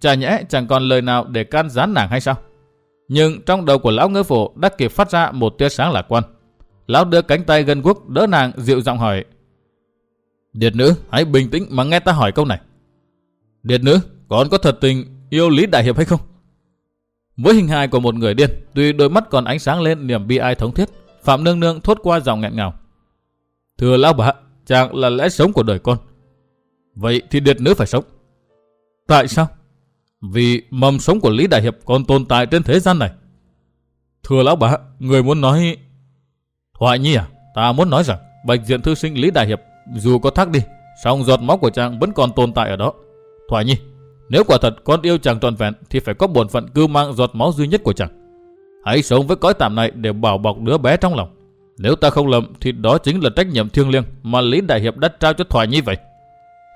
Chả nhẽ chẳng còn lời nào để can gián nàng hay sao? Nhưng trong đầu của lão ngư phổ đã kịp phát ra một tia sáng lạc quan. Lão đưa cánh tay gần quốc đỡ nàng dịu giọng hỏi. Điệt nữ, hãy bình tĩnh mà nghe ta hỏi câu này. Điệt nữ, con có thật tình yêu Lý Đại Hiệp hay không? Với hình hài của một người điên, tuy đôi mắt còn ánh sáng lên niềm bi ai thống thiết, Phạm Nương Nương thốt qua dòng nghẹn ngào. Thưa lão bà, chàng là lẽ sống của đời con. Vậy thì điệt nữ phải sống. Tại sao? Vì mầm sống của Lý Đại Hiệp còn tồn tại trên thế gian này. Thưa lão bà, người muốn nói... Thoại nhi à, ta muốn nói rằng bạch diện thư sinh Lý Đại Hiệp dù có thác đi, song giọt máu của chàng vẫn còn tồn tại ở đó. Thoại nhi, nếu quả thật con yêu chàng trọn vẹn thì phải có bổn phận cưu mang giọt máu duy nhất của chàng. Hãy sống với cõi tạm này để bảo bọc đứa bé trong lòng. Nếu ta không lầm thì đó chính là trách nhiệm thiêng liêng mà Lý Đại Hiệp đã trao cho Thoại Nhi vậy.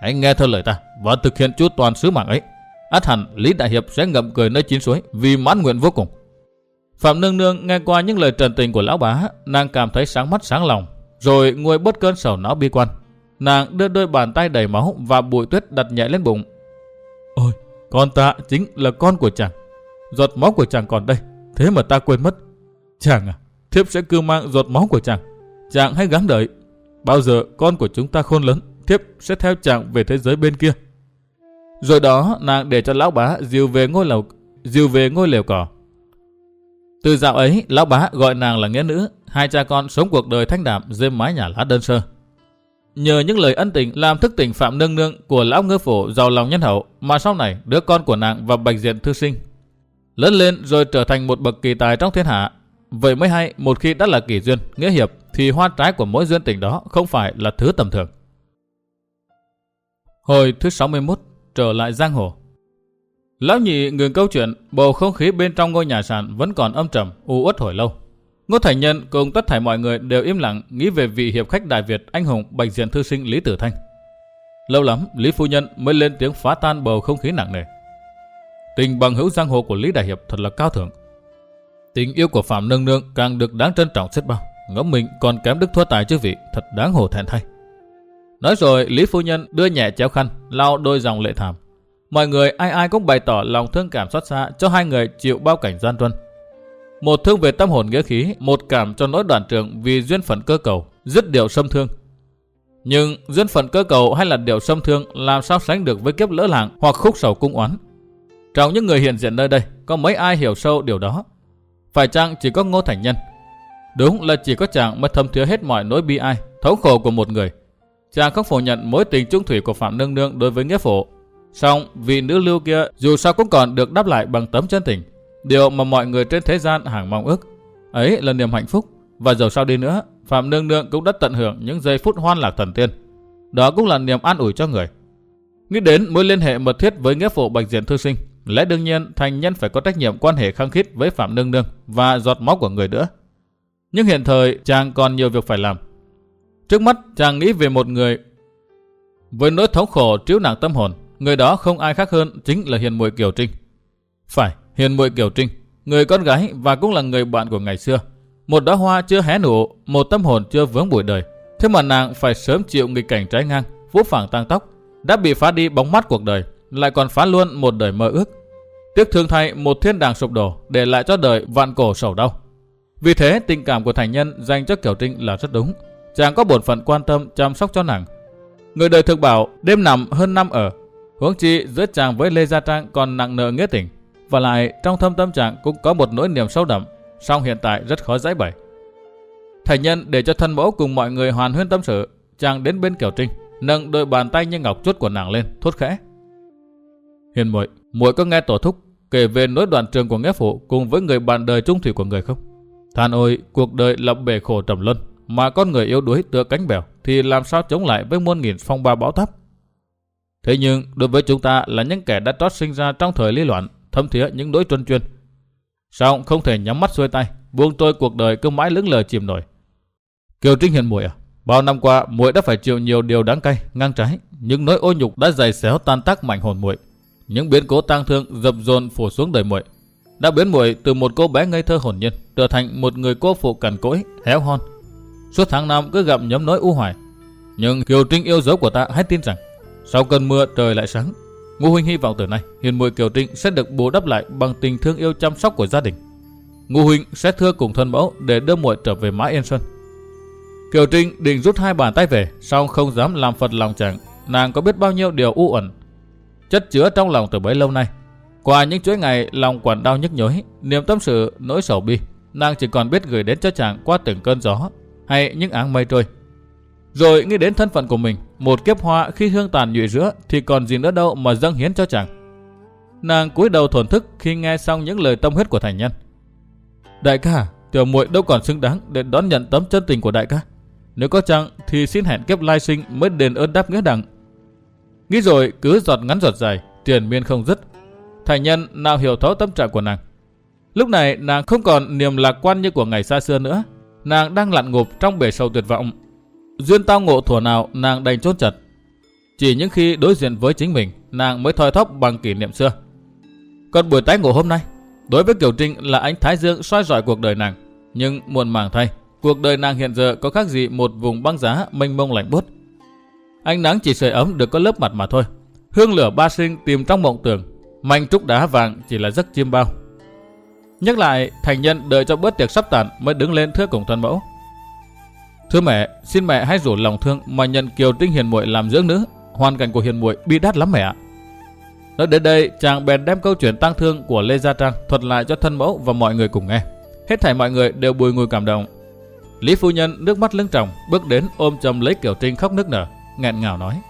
Hãy nghe theo lời ta và thực hiện chú toàn sứ mạng ấy. Át hẳn Lý Đại Hiệp sẽ ngậm cười nơi chín suối vì mãn nguyện vô cùng. Phạm Nương Nương nghe qua những lời trần tình của lão bá, nàng cảm thấy sáng mắt sáng lòng, rồi nguôi bớt cơn sầu não bi quan. Nàng đưa đôi bàn tay đầy máu và bụi tuyết đặt nhẹ lên bụng. Ôi, con ta chính là con của chàng. Giọt máu của chàng còn đây, thế mà ta quên mất. Chàng à, thiếp sẽ cưu mang giọt máu của chàng. Chàng hãy gắng đợi. Bao giờ con của chúng ta khôn lớn, thiếp sẽ theo chàng về thế giới bên kia. Rồi đó nàng để cho lão bá dìu về ngôi lầu dìu về ngôi lều cỏ. Từ dạo ấy, lão bá gọi nàng là nghĩa nữ, hai cha con sống cuộc đời thanh đạm dưới mái nhà lá đơn sơ. Nhờ những lời ân tình làm thức tỉnh Phạm Nương Nương của lão ngư phổ giàu lòng nhân hậu mà sau này đứa con của nàng và bạch diện thư sinh. Lớn lên rồi trở thành một bậc kỳ tài trong thiên hạ. Vậy mới hay một khi đã là kỳ duyên, nghĩa hiệp thì hoa trái của mỗi duyên tình đó không phải là thứ tầm thường. Hồi thứ 61 trở lại giang hồ. Lão nhị ngừng câu chuyện, bầu không khí bên trong ngôi nhà sàn vẫn còn âm trầm, u uất hồi lâu. Ngô Thành Nhân cùng tất thảy mọi người đều im lặng nghĩ về vị hiệp khách Đại Việt anh hùng bạch diện thư sinh Lý Tử Thanh. Lâu lắm, Lý Phu Nhân mới lên tiếng phá tan bầu không khí nặng nề. Tình bằng hữu giang hồ của Lý Đại Hiệp thật là cao thượng. Tình yêu của Phạm Nương Nương càng được đáng trân trọng xếp bao. Ngẫm mình còn kém đức thua tài chứ vị, thật đáng hổ thẹn thay. Nói rồi, Lý Phu Nhân đưa nhẹ chéo khăn, lau đôi dòng lệ thảm. Mọi người ai ai cũng bày tỏ lòng thương cảm xót xa cho hai người chịu bao cảnh gian truân. Một thương về tâm hồn nghĩa khí, một cảm cho nỗi đoàn trường vì duyên phận cơ cầu, dứt điều xâm thương. Nhưng duyên phận cơ cầu hay là điều xâm thương làm sao sánh được với kiếp lỡ làng hoặc khúc sầu cung oán. Trong những người hiện diện nơi đây, có mấy ai hiểu sâu điều đó? Phải chăng chỉ có Ngô Thành Nhân? Đúng là chỉ có chàng mới thâm thiế hết mọi nỗi bi ai, thấu khổ của một người. Chàng không phủ nhận mối tình trung thủy của Phạm Nương Nương đối với nghĩa phụ. Song vị nữ lưu kia dù sao cũng còn được đáp lại bằng tấm chân tình. Điều mà mọi người trên thế gian hàng mong ước. Ấy là niềm hạnh phúc. Và dầu sao đi nữa, Phạm Nương Nương cũng đã tận hưởng những giây phút hoan lạc thần tiên. Đó cũng là niềm an ủi cho người. Nghĩ đến mối liên hệ mật thiết với nghĩa phụ Bạch Diện Thư Sinh, lẽ đương nhiên thành nhân phải có trách nhiệm quan hệ khăng khít với Phạm Nương Nương và giọt máu của người nữa. Nhưng hiện thời chàng còn nhiều việc phải làm. Trước mắt chàng nghĩ về một người với nỗi thống khổ chiếu nặng tâm hồn, người đó không ai khác hơn chính là Hiền Muội Kiều Trinh. Phải, Hiền Muội Kiều Trinh, người con gái và cũng là người bạn của ngày xưa. Một đóa hoa chưa hé nụ, một tâm hồn chưa vướng bụi đời. Thế mà nàng phải sớm chịu nghịch cảnh trái ngang, vũ phẳng tăng tóc, đã bị phá đi bóng mắt cuộc đời, lại còn phá luôn một đời mơ ước. Tiếc thương thay một thiên đàng sụp đổ, để lại cho đời vạn cổ sầu đau. Vì thế tình cảm của thành nhân dành cho Kiều Trinh là rất đúng. Chàng có bổn phận quan tâm chăm sóc cho nàng. Người đời thực bảo đêm nằm hơn năm ở. Huống chi giữa chàng với Lê Gia Trang còn nặng nợ nghĩa tình. Và lại trong thâm tâm chàng cũng có một nỗi niềm sâu đậm, song hiện tại rất khó giải bày. thầy nhân để cho thân mẫu cùng mọi người hoàn huyên tâm sự, chàng đến bên Kiều Trinh, nâng đôi bàn tay như ngọc chuốt của nàng lên, thốt khẽ. Hiền muội, muội có nghe tổ thúc kể về nỗi đoạn trường của nghĩa phụ cùng với người bạn đời trung thủy của người không? Than ôi, cuộc đời lập bể khổ trầm luân, mà con người yếu đuối tựa cánh bèo thì làm sao chống lại với muôn nghìn phong ba bão táp. Thế nhưng đối với chúng ta là những kẻ đã trót sinh ra trong thời lý loạn, thâm thía những đối truân chuyên. Sao không thể nhắm mắt xuôi tay, buông trôi cuộc đời cứ mãi lững lờ chìm nổi. Kiều Trinh hiền muội à, bao năm qua muội đã phải chịu nhiều điều đáng cay, ngang trái, những nỗi ô nhục đã dày xéo tan tác mạnh hồn muội, những biến cố tang thương dập dồn phủ xuống đời muội đã biến muội từ một cô bé ngây thơ hồn nhiên trở thành một người cô phụ cằn cỗi, héo hon. Suốt tháng năm cứ gặp nhóm nỗi u hoài. Nhưng Kiều Trinh yêu dấu của ta hãy tin rằng sau cơn mưa trời lại sáng. Ngô huynh hy vọng từ nay hiền muội Kiều Trinh sẽ được bù đắp lại bằng tình thương yêu chăm sóc của gia đình. Ngô huynh sẽ thưa cùng thân mẫu để đưa muội trở về mã yên xuân. Kiều Trinh định rút hai bàn tay về, song không dám làm phật lòng chàng. Nàng có biết bao nhiêu điều u ẩn chất chứa trong lòng từ bấy lâu nay. Qua những chuỗi ngày lòng quặn đau nhức nhối, niềm tâm sự, nỗi sầu bi, nàng chỉ còn biết gửi đến cho chàng qua từng cơn gió hay những áng mây trôi. Rồi nghĩ đến thân phận của mình, một kiếp hoa khi hương tàn nhụy rữa thì còn gì nữa đâu mà dâng hiến cho chàng. Nàng cúi đầu thổn thức khi nghe xong những lời tâm huyết của thành nhân. Đại ca, tiểu muội đâu còn xứng đáng để đón nhận tấm chân tình của đại ca. Nếu có chăng thì xin hẹn kiếp lai sinh mới đền ơn đáp nghĩa đặng. Nghĩ rồi cứ giọt ngắn giọt dài, tiền miên không dứt, Thành nhân nào hiểu thấu tâm trạng của nàng. Lúc này nàng không còn niềm lạc quan như của ngày xa xưa nữa. Nàng đang lặn ngụp trong bể sâu tuyệt vọng. Duyên tao ngộ thủa nào nàng đành chốt chặt. Chỉ những khi đối diện với chính mình, nàng mới thoi thóp bằng kỷ niệm xưa. Còn buổi tái ngộ hôm nay, đối với Kiều Trinh là ánh Thái Dương soi rọi cuộc đời nàng. Nhưng muộn màng thay, cuộc đời nàng hiện giờ có khác gì một vùng băng giá mênh mông lạnh buốt. Ánh nắng chỉ sưởi ấm được có lớp mặt mà thôi. Hương lửa ba sinh tìm trong mộng tưởng Manh trúc đá vàng chỉ là giấc chiêm bao. Nhắc lại, thành nhân đợi cho bữa tiệc sắp tàn mới đứng lên thưa cùng thân mẫu. Thưa mẹ, xin mẹ hãy rủ lòng thương mà nhận Kiều Trinh hiền muội làm dưỡng nữ. Hoàn cảnh của hiền muội bi đát lắm mẹ ạ. Nói đến đây, chàng bèn đem câu chuyện tang thương của Lê Gia Trang thuật lại cho thân mẫu và mọi người cùng nghe. Hết thảy mọi người đều bùi ngùi cảm động. Lý phu nhân nước mắt lưng tròng bước đến ôm chầm lấy Kiều Trinh khóc nức nở, nghẹn ngào nói: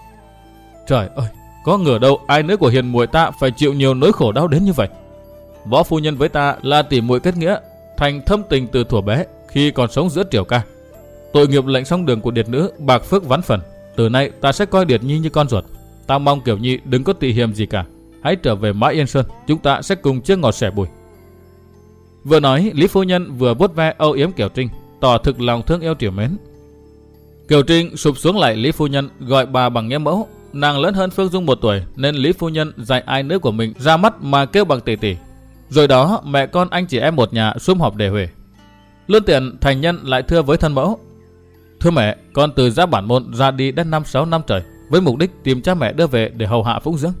"Trời ơi, có ngờ đâu ai nữa của hiền muội ta phải chịu nhiều nỗi khổ đau đến như vậy. Võ phu nhân với ta là tỷ muội kết nghĩa, thành thâm tình từ thuở bé khi còn sống giữa triều ca. Tội nghiệp lệnh song đường của điệt nữ bạc phước vắn phần. Từ nay ta sẽ coi điệt nhi như con ruột. Ta mong kiểu nhi đừng có tị hiềm gì cả. Hãy trở về mã yên sơn, chúng ta sẽ cùng chia ngọt sẻ bùi. Vừa nói, Lý phu nhân vừa vuốt ve âu yếm Kiều Trinh, tỏ thực lòng thương yêu triều mến. Kiều Trinh sụp xuống lại Lý phu nhân, gọi bà bằng nghĩa mẫu, Nàng lớn hơn Phương Dung một tuổi nên Lý Phu Nhân dạy ai nữ của mình ra mắt mà kêu bằng tỷ tỷ. Rồi đó mẹ con anh chị em một nhà sum họp để huề. Lương tiện thành nhân lại thưa với thân mẫu. Thưa mẹ, con từ giáp bản môn ra đi đã năm sáu năm trời với mục đích tìm cha mẹ đưa về để hầu hạ phụng dưỡng.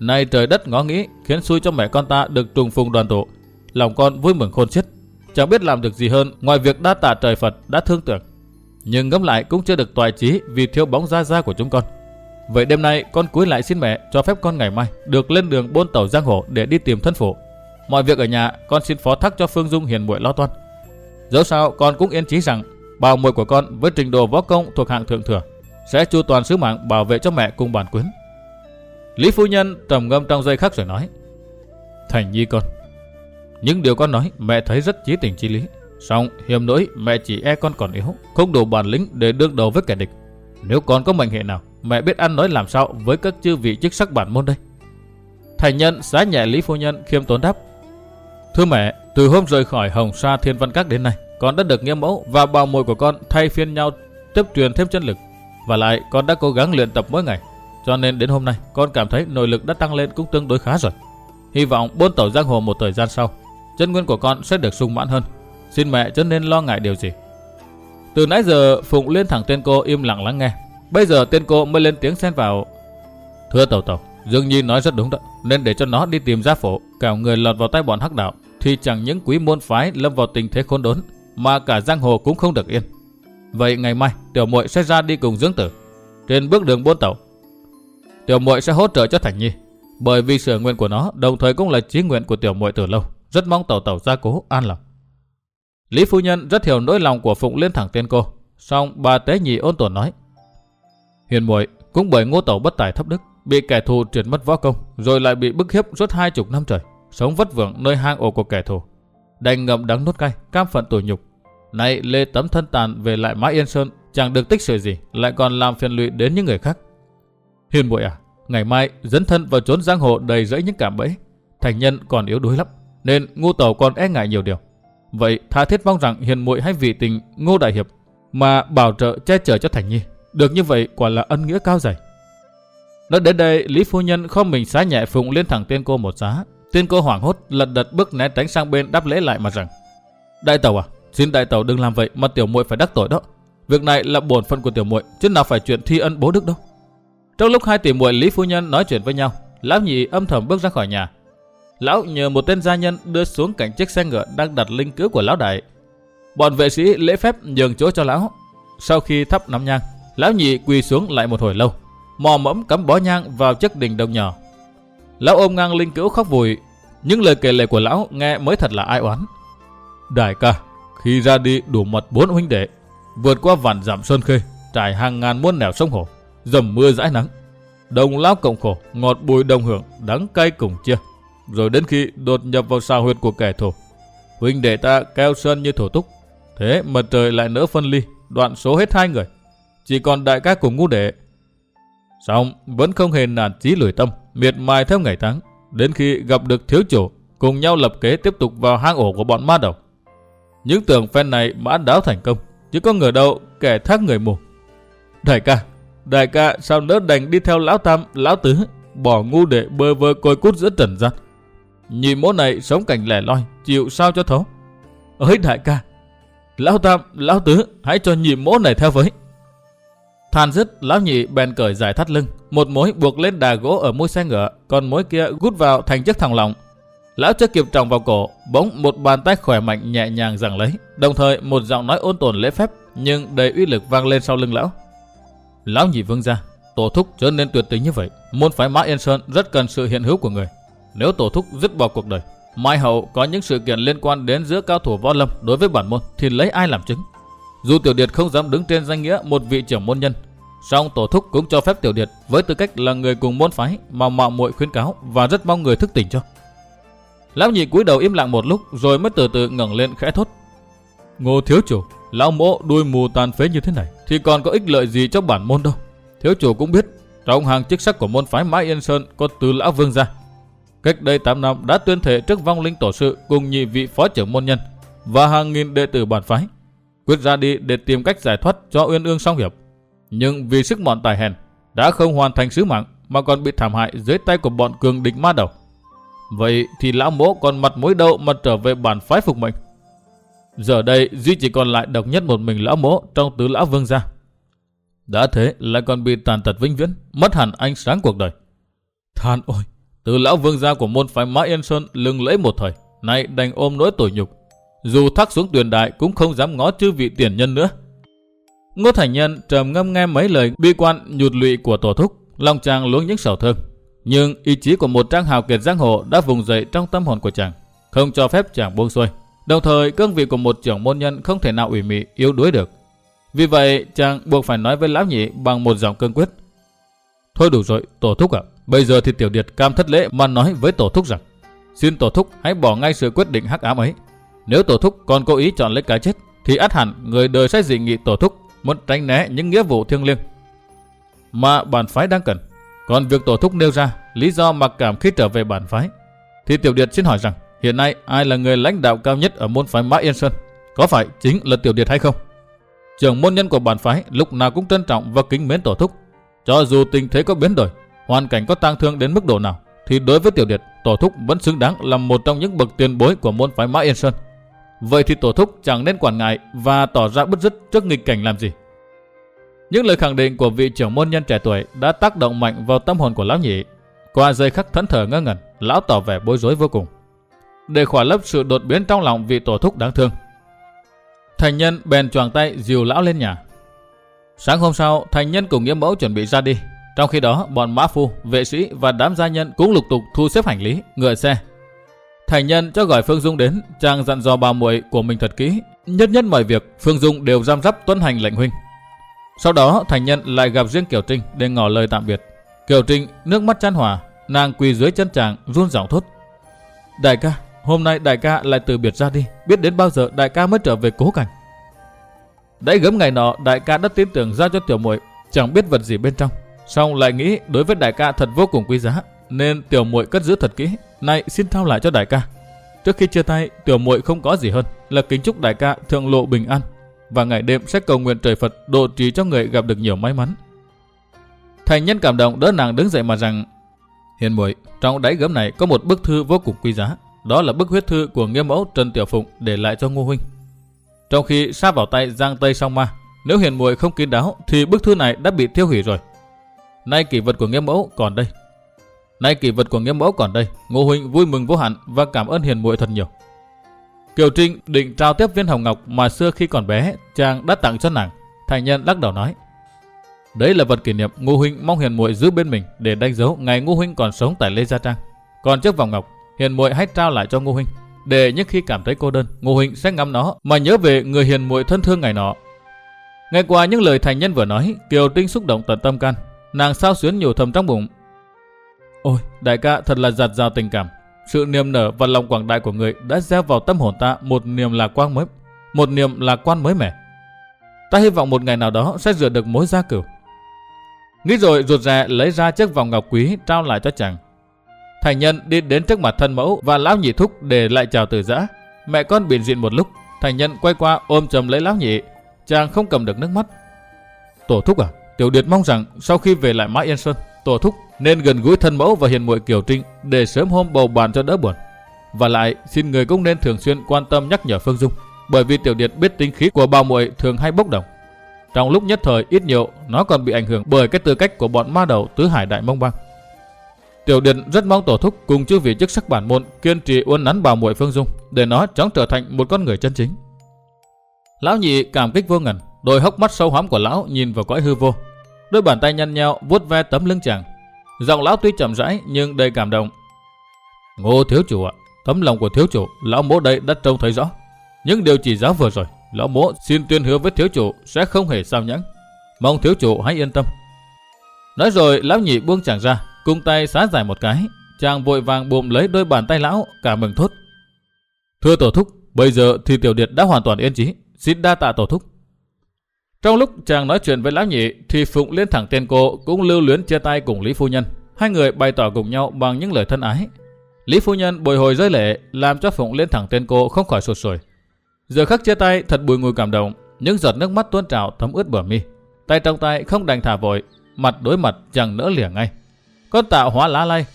Nay trời đất ngó nghĩ khiến xui cho mẹ con ta được trùng phùng đoàn tụ. Lòng con vui mừng khôn xiết. Chẳng biết làm được gì hơn ngoài việc đa tạ trời Phật đã thương tưởng. Nhưng ngẫm lại cũng chưa được toại trí vì thiếu bóng gia gia của chúng con. Vậy đêm nay con cúi lại xin mẹ cho phép con ngày mai được lên đường bôn tàu giang hồ để đi tìm thân phụ. Mọi việc ở nhà con xin phó thác cho Phương Dung hiền muội lo toan. Dẫu sao con cũng yên chí rằng bào muội của con với trình độ võ công thuộc hạng thượng thừa sẽ chu toàn sứ mạng bảo vệ cho mẹ cùng bản quyến. Lý phu nhân trầm ngâm trong giây khắc rồi nói: "Thành nhi con, những điều con nói mẹ thấy rất chí tình chí lý. Song hiểm nỗi mẹ chỉ e con còn yếu, không đủ bản lĩnh để đương đầu với kẻ địch. Nếu con có mệnh hệ nào, mẹ biết ăn nói làm sao với các chư vị chức sắc bản môn đây?" Thành nhân xá nhẹ Lý phu nhân khiêm tốn đáp: "Thưa mẹ, từ hôm rời khỏi Hồng Sa Thiên Văn Các đến nay, con đã được nghĩa mẫu và bào mồi của con thay phiên nhau tiếp truyền thêm chân lực. Và lại con đã cố gắng luyện tập mỗi ngày. Cho nên đến hôm nay con cảm thấy nội lực đã tăng lên cũng tương đối khá rồi. Hy vọng bốn tàu giang hồ một thời gian sau, chân nguyên của con sẽ được sung mãn hơn. Xin mẹ chớ nên lo ngại điều gì. Từ nãy giờ Phụng liên thẳng tên cô im lặng lắng nghe. Bây giờ tên cô mới lên tiếng xen vào. Thưa tàu tàu, Dương Nhi nói rất đúng đó. Nên để cho nó đi tìm gia phổ, cả người lọt vào tay bọn hắc đạo thì chẳng những quý môn phái lâm vào tình thế khốn đốn, mà cả giang hồ cũng không được yên. Vậy ngày mai, tiểu muội sẽ ra đi cùng dưỡng tử. Trên bước đường buôn tàu, tiểu muội sẽ hỗ trợ cho Thành Nhi, bởi vì sở nguyện của nó đồng thời cũng là chí nguyện của tiểu muội từ lâu. Rất mong tàu tàu gia cố an lòng. Lý phu nhân rất hiểu nỗi lòng của Phụng Liên thẳng tên cô, song bà tế nhị ôn tồn nói: Hiền muội cũng bởi ngô tàu bất tài thấp đức, bị kẻ thù triệt mất võ công, rồi lại bị bức hiếp suốt hai chục năm trời sống vất vưởng nơi hang ổ của kẻ thù. Đành ngậm đắng nuốt cay, cam phận tủi nhục. Nay lê tấm thân tàn về lại mã Yên Sơn, chẳng được tích sự gì, lại còn làm phiền lụy đến những người khác. Hiền muội à, ngày mai dẫn thân vào trốn giang hồ đầy rẫy những cảm bẫy. Thành nhân còn yếu đuối lắm, nên ngu tàu còn e ngại nhiều điều. Vậy tha thiết mong rằng hiền muội hay vị tình ngô đại hiệp mà bảo trợ che chở cho Thành Nhi. Được như vậy quả là ân nghĩa cao dày. Nói đến đây, Lý Phu Nhân không mình xá nhẹ phụng lên thẳng tên cô một giá, Tiên cô hoảng hốt lật đật bước né tránh sang bên đáp lễ lại mà rằng Đại tàu à, xin đại tàu đừng làm vậy mà tiểu muội phải đắc tội đó. Việc này là bổn phận của tiểu muội, chứ nào phải chuyện thi ân bố đức đâu. Trong lúc hai tỷ muội Lý phu nhân nói chuyện với nhau, lão nhị âm thầm bước ra khỏi nhà. Lão nhờ một tên gia nhân đưa xuống cạnh chiếc xe ngựa đang đặt linh cữu của lão đại. Bọn vệ sĩ lễ phép nhường chỗ cho lão. Sau khi thắp nắm nhang, lão nhị quỳ xuống lại một hồi lâu, mò mẫm cắm bó nhang vào chiếc đình đồng nhỏ Lão ôm ngang linh cữu khóc vùi. Những lời kể lệ của lão nghe mới thật là ai oán. Đại ca, khi ra đi đủ mật bốn huynh đệ, vượt qua vạn dặm sơn khê, trải hàng ngàn muôn nẻo sông hồ, dầm mưa dãi nắng. Đồng lao cộng khổ, ngọt bùi đồng hưởng, đắng cay cùng chia. Rồi đến khi đột nhập vào sao huyệt của kẻ thù, huynh đệ ta keo sơn như thổ túc. Thế mà trời lại nỡ phân ly, đoạn số hết hai người. Chỉ còn đại ca cùng ngu đệ. Xong, vẫn không hề nản chí lười tâm, miệt mài theo ngày tháng, đến khi gặp được thiếu chủ, cùng nhau lập kế tiếp tục vào hang ổ của bọn ma đầu. Những tường phen này mã đáo thành công, chứ có ngờ đâu kẻ thác người mù. Đại ca, đại ca sao nỡ đành đi theo lão tam, lão tứ, bỏ ngu để bơ vơ côi cút giữa trần gian. Nhị mỗ này sống cảnh lẻ loi, chịu sao cho thấu. Ơi đại ca, lão tam, lão tứ, hãy cho nhị mỗ này theo với. Than dứt, lão nhị bèn cởi giải thắt lưng, một mối buộc lên đà gỗ ở môi xe ngựa, còn mối kia gút vào thành chiếc thòng lọng. Lão chưa kịp trọng vào cổ, bỗng một bàn tay khỏe mạnh nhẹ nhàng giằng lấy, đồng thời một giọng nói ôn tồn lễ phép nhưng đầy uy lực vang lên sau lưng lão. Lão nhị vương ra, tổ thúc trở nên tuyệt tình như vậy, môn phái Mã Yên Sơn rất cần sự hiện hữu của người. Nếu tổ thúc dứt bỏ cuộc đời, mai hậu có những sự kiện liên quan đến giữa cao thủ võ lâm đối với bản môn thì lấy ai làm chứng? Dù tiểu điệt không dám đứng trên danh nghĩa một vị trưởng môn nhân, song tổ thúc cũng cho phép tiểu điệt với tư cách là người cùng môn phái mà mạo muội khuyến cáo và rất mong người thức tỉnh cho. Lão nhị cúi đầu im lặng một lúc rồi mới từ từ ngẩng lên khẽ thốt. Ngô thiếu chủ, lão mộ đuôi mù tàn phế như thế này thì còn có ích lợi gì cho bản môn đâu. Thiếu chủ cũng biết, trong hàng chức sắc của môn phái Mã Yên Sơn có từ lão vương gia. Cách đây 8 năm đã tuyên thể trước vong linh tổ sự cùng nhị vị phó trưởng môn nhân và hàng nghìn đệ tử bản phái quyết ra đi để tìm cách giải thoát cho Uyên Ương song hiệp. Nhưng vì sức bọn tài hèn, đã không hoàn thành sứ mạng mà còn bị thảm hại dưới tay của bọn cường địch ma đầu. Vậy thì lão mỗ còn mặt mũi đâu mà trở về bản phái phục mệnh. Giờ đây duy chỉ còn lại độc nhất một mình lão mỗ trong tứ lão vương gia. Đã thế lại còn bị tàn tật vĩnh viễn, mất hẳn ánh sáng cuộc đời. Than ôi, tứ lão vương gia của môn phái Mã Yên Sơn lưng lẫy một thời, nay đành ôm nỗi tủi nhục. Dù thắc xuống tuyền đại cũng không dám ngó chư vị tiền nhân nữa. Ngô Thành Nhân trầm ngâm nghe mấy lời bi quan nhụt lụy của tổ thúc, lòng chàng luống những sầu thương. Nhưng ý chí của một trang hào kiệt giang hồ đã vùng dậy trong tâm hồn của chàng, không cho phép chàng buông xuôi. Đồng thời cương vị của một trưởng môn nhân không thể nào ủy mị yếu đuối được. Vì vậy chàng buộc phải nói với lão nhị bằng một giọng cương quyết. Thôi đủ rồi, tổ thúc ạ. Bây giờ thì tiểu điệt cam thất lễ mà nói với tổ thúc rằng Xin tổ thúc hãy bỏ ngay sự quyết định hắc ám ấy. Nếu tổ thúc còn cố ý chọn lấy cái chết thì át hẳn người đời sẽ dị nghị tổ thúc muốn tránh né những nghĩa vụ thiêng liêng mà bản phái đang cần. Còn việc tổ thúc nêu ra lý do mặc cảm khi trở về bản phái thì tiểu điệt xin hỏi rằng hiện nay ai là người lãnh đạo cao nhất ở môn phái Mã Yên Sơn? Có phải chính là tiểu điệt hay không? Trưởng môn nhân của bản phái lúc nào cũng trân trọng và kính mến tổ thúc. Cho dù tình thế có biến đổi, hoàn cảnh có tang thương đến mức độ nào, thì đối với tiểu điệt, tổ thúc vẫn xứng đáng là một trong những bậc tiền bối của môn phái Mã Yên Sơn. Vậy thì tổ thúc chẳng nên quản ngại và tỏ ra bứt rứt trước nghịch cảnh làm gì. Những lời khẳng định của vị trưởng môn nhân trẻ tuổi đã tác động mạnh vào tâm hồn của lão nhị. Qua giây khắc thẫn thờ ngơ ngẩn, lão tỏ vẻ bối rối vô cùng. Để khỏa lấp sự đột biến trong lòng vị tổ thúc đáng thương, Thành nhân bèn choàng tay dìu lão lên nhà. Sáng hôm sau, thành nhân cùng nghĩa mẫu chuẩn bị ra đi. Trong khi đó, bọn mã phu, vệ sĩ và đám gia nhân cũng lục tục thu xếp hành lý, ngựa xe. Thành nhân cho gọi Phương Dung đến, chàng dặn dò bà muội của mình thật kỹ. Nhất nhất mọi việc, Phương Dung đều giam giáp tuân hành lệnh huynh. Sau đó, thành nhân lại gặp riêng Kiều Trinh để ngỏ lời tạm biệt. Kiều Trinh nước mắt chan hòa, nàng quỳ dưới chân chàng run giọng thốt. Đại ca, Hôm nay đại ca lại từ biệt ra đi, biết đến bao giờ đại ca mới trở về cố cảnh. Đấy gấm ngày nọ, đại ca đã tin tưởng giao cho tiểu muội, chẳng biết vật gì bên trong. Xong lại nghĩ đối với đại ca thật vô cùng quý giá, nên tiểu muội cất giữ thật kỹ. Này xin trao lại cho đại ca. Trước khi chia tay, tiểu muội không có gì hơn là kính chúc đại ca thượng lộ bình an và ngày đêm sẽ cầu nguyện trời Phật độ trì cho người gặp được nhiều may mắn. Thành nhân cảm động đỡ nàng đứng dậy mà rằng Hiền muội trong đáy gấm này có một bức thư vô cùng quý giá. Đó là bức huyết thư của nghiêm mẫu Trần Tiểu Phụng để lại cho Ngô Huynh. Trong khi sát vào tay Giang Tây Song Ma, nếu hiền muội không kín đáo thì bức thư này đã bị tiêu hủy rồi. Nay kỷ vật của nghiêm mẫu còn đây. Nay kỷ vật của nghĩa mẫu còn đây. Ngô Huynh vui mừng vô hạn và cảm ơn hiền muội thật nhiều. Kiều Trinh định trao tiếp viên hồng ngọc mà xưa khi còn bé chàng đã tặng cho nàng. Thành nhân lắc đầu nói. Đấy là vật kỷ niệm Ngô Huynh mong hiền muội giữ bên mình để đánh dấu ngày Ngô Huynh còn sống tại Lê Gia Trang. Còn chiếc vòng ngọc hiền muội hãy trao lại cho Ngô huynh, để những khi cảm thấy cô đơn, Ngô huynh sẽ ngắm nó mà nhớ về người hiền muội thân thương ngày nọ. Nghe qua những lời thành nhân vừa nói, Kiều Trinh xúc động tận tâm can, nàng sao xuyến nhiều thầm trong bụng. Ôi, đại ca thật là giặt rào tình cảm, sự niềm nở và lòng quảng đại của người đã gieo vào tâm hồn ta một niềm lạc quan mới, một niềm lạc quan mới mẻ. Ta hy vọng một ngày nào đó sẽ rửa được mối gia cửu. Nghĩ rồi ruột rè lấy ra chiếc vòng ngọc quý trao lại cho chàng. Thành nhân đi đến trước mặt thân mẫu và lão nhị thúc để lại chào từ giã. Mẹ con biển diện một lúc, thành nhân quay qua ôm chầm lấy lão nhị. Chàng không cầm được nước mắt. Tổ thúc à, tiểu điệt mong rằng sau khi về lại Mã Yên Sơn, tổ thúc nên gần gũi thân mẫu và hiền muội Kiều Trinh để sớm hôm bầu bàn cho đỡ buồn. Và lại, xin người cũng nên thường xuyên quan tâm nhắc nhở Phương Dung, bởi vì tiểu điệt biết tính khí của bà muội thường hay bốc đồng. Trong lúc nhất thời ít nhiều, nó còn bị ảnh hưởng bởi cái tư cách của bọn ma đầu tứ hải đại mông băng. Tiểu điệt rất mong tổ thúc cùng chư vị chức sắc bản môn kiên trì uốn nắn bà muội Phương Dung để nó chóng trở thành một con người chân chính. Lão nhị cảm kích vô ngần, đôi hốc mắt sâu hóm của lão nhìn vào cõi hư vô. Đôi bàn tay nhăn nheo vuốt ve tấm lưng chàng. Giọng lão tuy chậm rãi nhưng đầy cảm động. Ngô thiếu chủ ạ, tấm lòng của thiếu chủ, lão mỗ đây đã trông thấy rõ. Những điều chỉ giáo vừa rồi, lão mỗ xin tuyên hứa với thiếu chủ sẽ không hề sao nhãng. Mong thiếu chủ hãy yên tâm. Nói rồi lão nhị buông chàng ra, cung tay xá giải một cái, chàng vội vàng bùm lấy đôi bàn tay lão, cả mừng thốt. Thưa tổ thúc, bây giờ thì tiểu điệt đã hoàn toàn yên trí, xin đa tạ tổ thúc. Trong lúc chàng nói chuyện với lão nhị, thì Phụng liên thẳng tên cô cũng lưu luyến chia tay cùng Lý Phu Nhân. Hai người bày tỏ cùng nhau bằng những lời thân ái. Lý Phu Nhân bồi hồi rơi lệ, làm cho Phụng liên thẳng tên cô không khỏi sụt sùi. Giờ khắc chia tay thật bùi ngùi cảm động, những giọt nước mắt tuôn trào thấm ướt bờ mi. Tay trong tay không đành thả vội, mặt đối mặt chẳng nỡ lìa ngay. Con tạo hóa lá lay,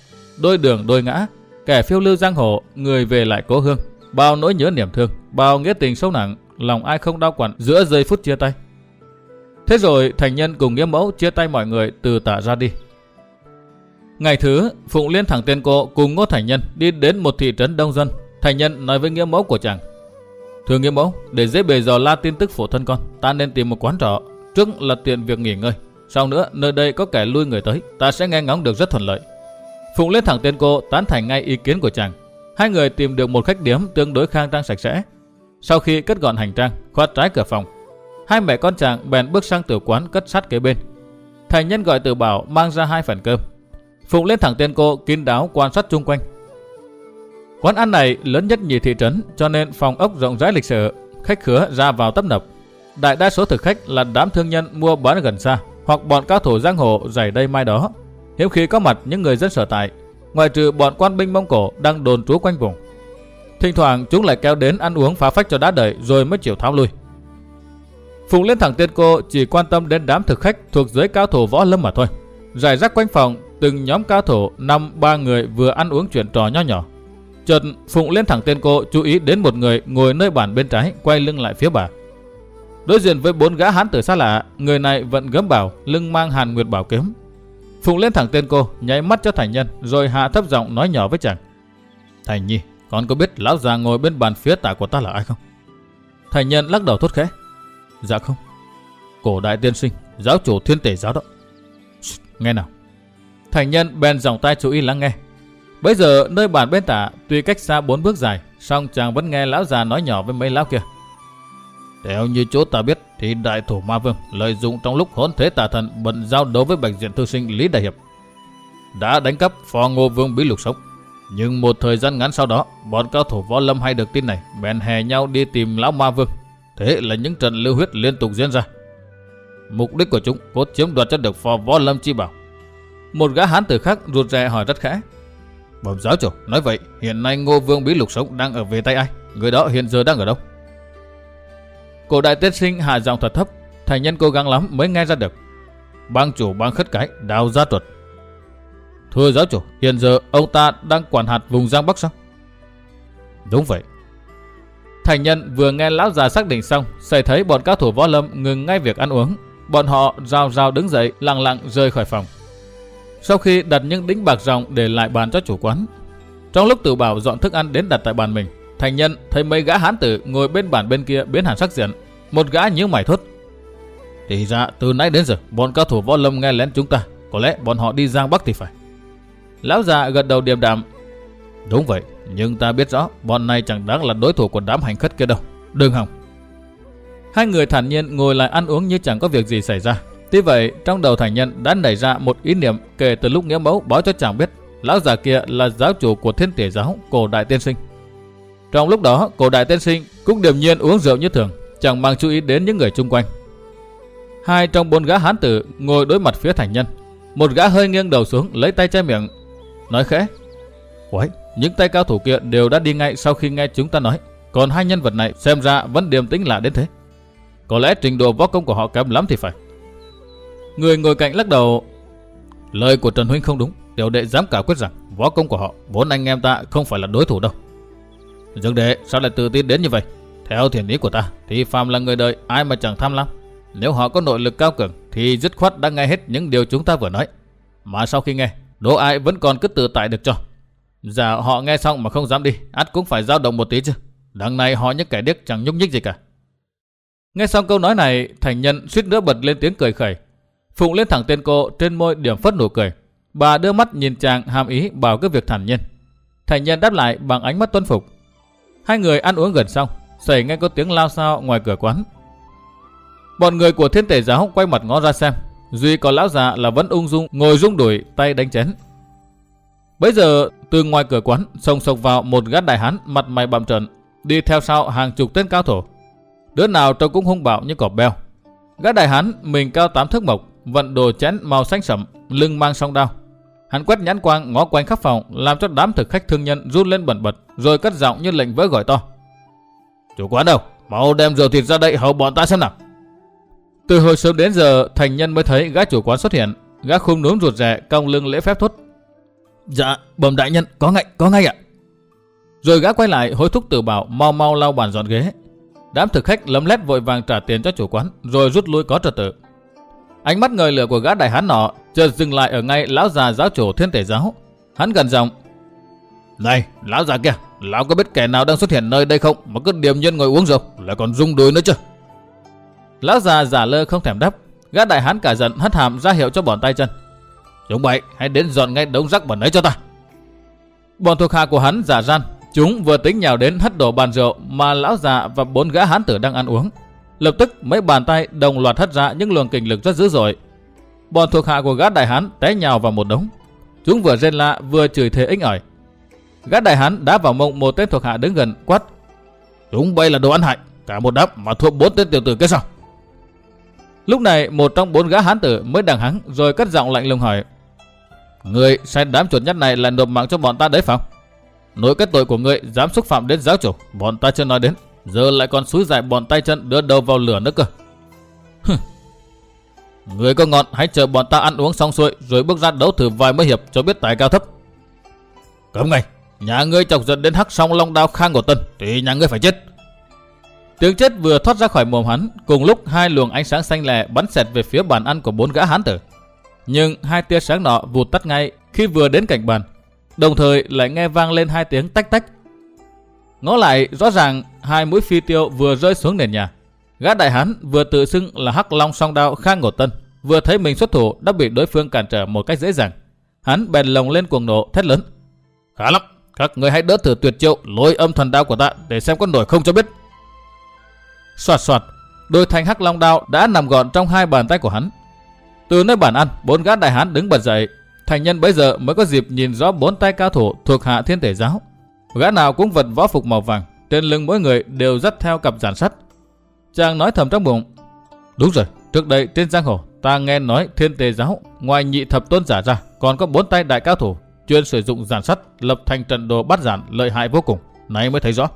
đôi đường đôi ngã, kẻ phiêu lưu giang hồ, người về lại cố hương, bao nỗi nhớ niềm thương, bao nghĩa tình sâu nặng, lòng ai không đau quặn giữa giây phút chia tay. Thế rồi thành nhân cùng nghĩa mẫu chia tay mọi người từ tả ra đi. Ngày thứ, Phụng Liên thẳng tên cô cùng Ngô Thành Nhân đi đến một thị trấn đông dân. Thành Nhân nói với nghĩa mẫu của chàng. Thưa nghĩa mẫu, để dễ bề dò la tin tức phổ thân con, ta nên tìm một quán trọ, trước là tiện việc nghỉ ngơi. Sau nữa, nơi đây có kẻ lui người tới, ta sẽ nghe ngóng được rất thuận lợi. Phụng Liên thẳng tên cô tán thành ngay ý kiến của chàng. Hai người tìm được một khách điếm tương đối khang trang sạch sẽ. Sau khi cất gọn hành trang, khoát trái cửa phòng, hai mẹ con chàng bèn bước sang tử quán cất sắt kế bên. Thành nhân gọi tử bảo mang ra hai phần cơm, Phụng lên thẳng tên cô kín đáo quan sát chung quanh. Quán ăn này lớn nhất nhì thị trấn cho nên phòng ốc rộng rãi lịch sử, khách khứa ra vào tấp nập. Đại đa số thực khách là đám thương nhân mua bán gần xa hoặc bọn cao thủ giang hồ dày đây mai đó. Hiếm khi có mặt những người dân sở tại, ngoài trừ bọn quan binh Mông Cổ đang đồn trú quanh vùng. Thỉnh thoảng chúng lại kéo đến ăn uống phá phách cho đá đợi rồi mới chịu tháo lui. Phụng lên thẳng tên cô chỉ quan tâm đến đám thực khách thuộc giới cao thủ võ lâm mà thôi. Rải rác quanh phòng từng nhóm cao thủ năm ba người vừa ăn uống chuyện trò nho nhỏ. Chợt Phụng lên thẳng tên cô chú ý đến một người ngồi nơi bàn bên trái quay lưng lại phía bà. Đối diện với bốn gã hán tử xa lạ, người này vẫn gấm bảo, lưng mang hàn nguyệt bảo kiếm. Phụng lên thẳng tên cô, nháy mắt cho Thành Nhân, rồi hạ thấp giọng nói nhỏ với chàng. Thành Nhi, con có biết lão già ngồi bên bàn phía tả của ta là ai không? Thành Nhân lắc đầu thốt khẽ. Dạ không. Cổ đại tiên sinh, giáo chủ thiên tể giáo đó. Nghe nào. Thành nhân bèn dòng tay chú ý lắng nghe. Bây giờ nơi bàn bên tả tuy cách xa bốn bước dài, song chàng vẫn nghe lão già nói nhỏ với mấy lão kia. Theo như chỗ ta biết thì đại thủ ma vương lợi dụng trong lúc hỗn thế tà thần bận giao đấu với bạch diện thư sinh Lý Đại Hiệp. Đã đánh cắp phò ngô vương bí lục sống. Nhưng một thời gian ngắn sau đó, bọn cao thủ võ lâm hay được tin này bèn hè nhau đi tìm lão ma vương. Thế là những trận lưu huyết liên tục diễn ra. Mục đích của chúng cốt chiếm đoạt cho được phò võ lâm chi bảo một gã hán tử khác ruột rè hỏi rất khẽ. Bẩm giáo chủ, nói vậy, hiện nay Ngô Vương Bí Lục Sống đang ở về tay ai? Người đó hiện giờ đang ở đâu? Cổ đại tiết sinh hạ giọng thật thấp, thành nhân cố gắng lắm mới nghe ra được. Bang chủ bang khất cái, đào gia thuật Thưa giáo chủ, hiện giờ ông ta đang quản hạt vùng Giang Bắc sao? Đúng vậy. Thành nhân vừa nghe lão già xác định xong, xảy thấy bọn cao thủ võ lâm ngừng ngay việc ăn uống. Bọn họ rào rào đứng dậy, lặng lặng rời khỏi phòng. Sau khi đặt những đính bạc ròng để lại bàn cho chủ quán, trong lúc tự bảo dọn thức ăn đến đặt tại bàn mình, thành nhân thấy mấy gã hán tử ngồi bên bàn bên kia biến hẳn sắc diện, một gã nhíu mày thốt. Thì ra từ nãy đến giờ bọn cao thủ võ lâm nghe lén chúng ta, có lẽ bọn họ đi giang bắc thì phải. Lão già gật đầu điềm đạm. Đúng vậy, nhưng ta biết rõ bọn này chẳng đáng là đối thủ của đám hành khất kia đâu. Đừng hòng. Hai người thản nhiên ngồi lại ăn uống như chẳng có việc gì xảy ra. Tuy vậy, trong đầu thành nhân đã nảy ra một ý niệm kể từ lúc nghĩa mẫu báo cho chàng biết lão già kia là giáo chủ của thiên tể giáo cổ đại tiên sinh. Trong lúc đó, cổ đại tiên sinh cũng điềm nhiên uống rượu như thường, chẳng mang chú ý đến những người chung quanh. Hai trong bốn gã hán tử ngồi đối mặt phía thành nhân. Một gã hơi nghiêng đầu xuống lấy tay che miệng, nói khẽ. Quái, những tay cao thủ kia đều đã đi ngay sau khi nghe chúng ta nói. Còn hai nhân vật này xem ra vẫn điềm tĩnh lạ đến thế. Có lẽ trình độ võ công của họ kém lắm thì phải. Người ngồi cạnh lắc đầu. Lời của Trần Huynh không đúng. Tiểu đệ dám cả quyết rằng võ công của họ vốn anh em ta không phải là đối thủ đâu. Dương đệ sao lại tự tin đến như vậy? Theo thiền ý của ta thì phàm là người đời ai mà chẳng tham lắm. Nếu họ có nội lực cao cường thì dứt khoát đã nghe hết những điều chúng ta vừa nói. Mà sau khi nghe, đố ai vẫn còn cứ tự tại được cho. Giờ họ nghe xong mà không dám đi, ắt cũng phải dao động một tí chứ. Đằng này họ những kẻ điếc chẳng nhúc nhích gì cả. Nghe xong câu nói này, thành nhân suýt nữa bật lên tiếng cười khẩy. Phụng lên thẳng tên cô trên môi điểm phất nụ cười. Bà đưa mắt nhìn chàng hàm ý bảo cái việc thản nhiên. Thành nhân đáp lại bằng ánh mắt tuân phục. Hai người ăn uống gần xong, xảy nghe có tiếng lao sao ngoài cửa quán. Bọn người của thiên tể giáo quay mặt ngó ra xem. Duy có lão già là vẫn ung dung ngồi rung đuổi tay đánh chén. Bây giờ từ ngoài cửa quán xông sộc vào một gã đại hán mặt mày bầm trợn đi theo sau hàng chục tên cao thủ. Đứa nào trông cũng hung bạo như cọp beo. Gã đại hán mình cao tám thước mộc, vận đồ chén màu xanh sẫm, lưng mang song đao. Hắn quét nhãn quang ngó quanh khắp phòng, làm cho đám thực khách thương nhân run lên bẩn bật, rồi cất giọng như lệnh vỡ gọi to. Chủ quán đâu? Mau đem rượu thịt ra đây hầu bọn ta xem nào. Từ hồi sớm đến giờ, thành nhân mới thấy gã chủ quán xuất hiện. Gã khum núm ruột rè, cong lưng lễ phép thốt. Dạ, bẩm đại nhân, có ngay, có ngay ạ. Rồi gã quay lại hối thúc tử bảo mau mau lau bàn dọn ghế. Đám thực khách lấm lét vội vàng trả tiền cho chủ quán rồi rút lui có trật tự. Ánh mắt ngời lửa của gã đại hán nọ chợt dừng lại ở ngay lão già giáo chủ thiên thể giáo. Hắn gần giọng. Này, lão già kia, lão có biết kẻ nào đang xuất hiện nơi đây không mà cứ điềm nhiên ngồi uống rượu, lại còn rung đuôi nữa chứ? Lão già giả lơ không thèm đáp, gã đại hán cả giận hất hàm ra hiệu cho bọn tay chân. Chúng bậy, hãy đến dọn ngay đống rác bẩn ấy cho ta. Bọn thuộc hạ của hắn giả gian, chúng vừa tính nhào đến hất đổ bàn rượu mà lão già và bốn gã hán tử đang ăn uống. Lập tức mấy bàn tay đồng loạt hất ra những luồng kình lực rất dữ dội. Bọn thuộc hạ của gã đại hán té nhào vào một đống. Chúng vừa rên la vừa chửi thề inh ỏi. Gã đại hán đã vào mông một tên thuộc hạ đứng gần quát. Chúng bay là đồ ăn hại, cả một đám mà thua bốn tên tiểu tử cái sao? Lúc này một trong bốn gã hán tử mới đằng hắng rồi cất giọng lạnh lùng hỏi. Người sai đám chuột nhắt này là nộp mạng cho bọn ta đấy phải không? Nỗi cái tội của người dám xúc phạm đến giáo chủ, bọn ta chưa nói đến. Giờ lại còn xúi dại bọn tay chân đưa đầu vào lửa nữa cơ. người có ngọn hãy chờ bọn ta ăn uống xong xuôi rồi bước ra đấu thử vài mới hiệp cho biết tài cao thấp. Cấm ngay, nhà ngươi chọc giận đến hắc song long đao khang của tân thì nhà ngươi phải chết. Tiếng chết vừa thoát ra khỏi mồm hắn, cùng lúc hai luồng ánh sáng xanh lè bắn xẹt về phía bàn ăn của bốn gã hán tử. Nhưng hai tia sáng nọ vụt tắt ngay khi vừa đến cạnh bàn, đồng thời lại nghe vang lên hai tiếng tách tách. Ngó lại, rõ ràng hai mũi phi tiêu vừa rơi xuống nền nhà. Gã đại hán vừa tự xưng là Hắc Long song đao Khang Ngột Tân, vừa thấy mình xuất thủ đã bị đối phương cản trở một cách dễ dàng. Hắn bèn lồng lên cuồng nộ thét lớn. Khá lắm, các người hãy đỡ thử tuyệt chiêu lôi âm thần đao của ta để xem có nổi không cho biết. Soạt soạt, đôi thanh hắc long đao đã nằm gọn trong hai bàn tay của hắn. Từ nơi bản ăn, bốn gã đại hán đứng bật dậy. Thành nhân bây giờ mới có dịp nhìn rõ bốn tay cao thủ thuộc hạ thiên thể giáo. Gã nào cũng vật võ phục màu vàng, trên lưng mỗi người đều dắt theo cặp giản sắt. Chàng nói thầm trong bụng. Đúng rồi, trước đây trên giang hồ ta nghe nói thiên tề giáo ngoài nhị thập tôn giả ra còn có bốn tay đại cao thủ chuyên sử dụng giản sắt lập thành trận đồ bắt giản lợi hại vô cùng. Này mới thấy rõ.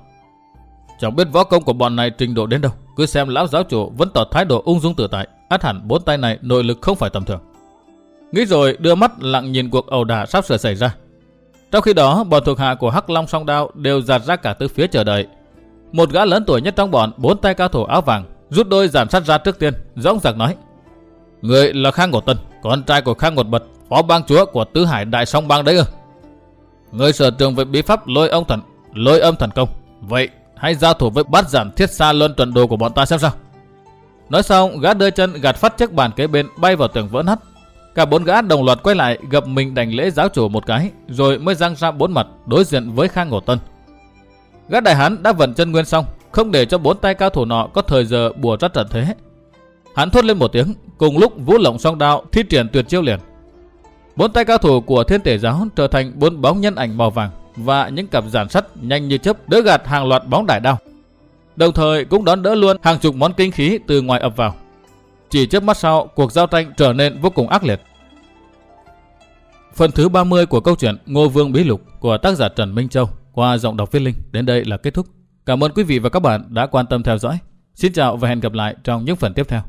Chẳng biết võ công của bọn này trình độ đến đâu. Cứ xem lão giáo chủ vẫn tỏ thái độ ung dung tự tại. Át hẳn bốn tay này nội lực không phải tầm thường. Nghĩ rồi đưa mắt lặng nhìn cuộc ẩu đả sắp sửa xảy ra. Trong khi đó, bọn thuộc hạ của Hắc Long song đao đều giạt ra cả từ phía chờ đợi. Một gã lớn tuổi nhất trong bọn, bốn tay cao thủ áo vàng, rút đôi giảm sát ra trước tiên, dõng dạc nói: "Người là Khang Ngột Tân, con trai của Khang Ngột Bật, phó bang chúa của Tứ Hải Đại Song Bang đấy ư? Người sở trường về bí pháp lôi ông thần, lôi âm thần công. Vậy hãy giao thủ với bát giản thiết xa luân tuần đồ của bọn ta xem sao." Nói xong, gã đưa chân gạt phát chiếc bàn kế bên bay vào tường vỡ nát. Cả bốn gã đồng loạt quay lại gặp mình đành lễ giáo chủ một cái, rồi mới răng ra bốn mặt đối diện với Khang Ngổ Tân. Gã đại hán đã vận chân nguyên xong, không để cho bốn tay cao thủ nọ có thời giờ bùa rất trận thế. Hắn thốt lên một tiếng, cùng lúc vũ lộng song đao thi triển tuyệt chiêu liền. Bốn tay cao thủ của thiên tể giáo trở thành bốn bóng nhân ảnh màu vàng và những cặp giản sắt nhanh như chớp đỡ gạt hàng loạt bóng đại đao. Đồng thời cũng đón đỡ luôn hàng chục món kinh khí từ ngoài ập vào. Chỉ chớp mắt sau, cuộc giao tranh trở nên vô cùng ác liệt. Phần thứ 30 của câu chuyện Ngô Vương Bí Lục của tác giả Trần Minh Châu qua giọng đọc viết linh đến đây là kết thúc. Cảm ơn quý vị và các bạn đã quan tâm theo dõi. Xin chào và hẹn gặp lại trong những phần tiếp theo.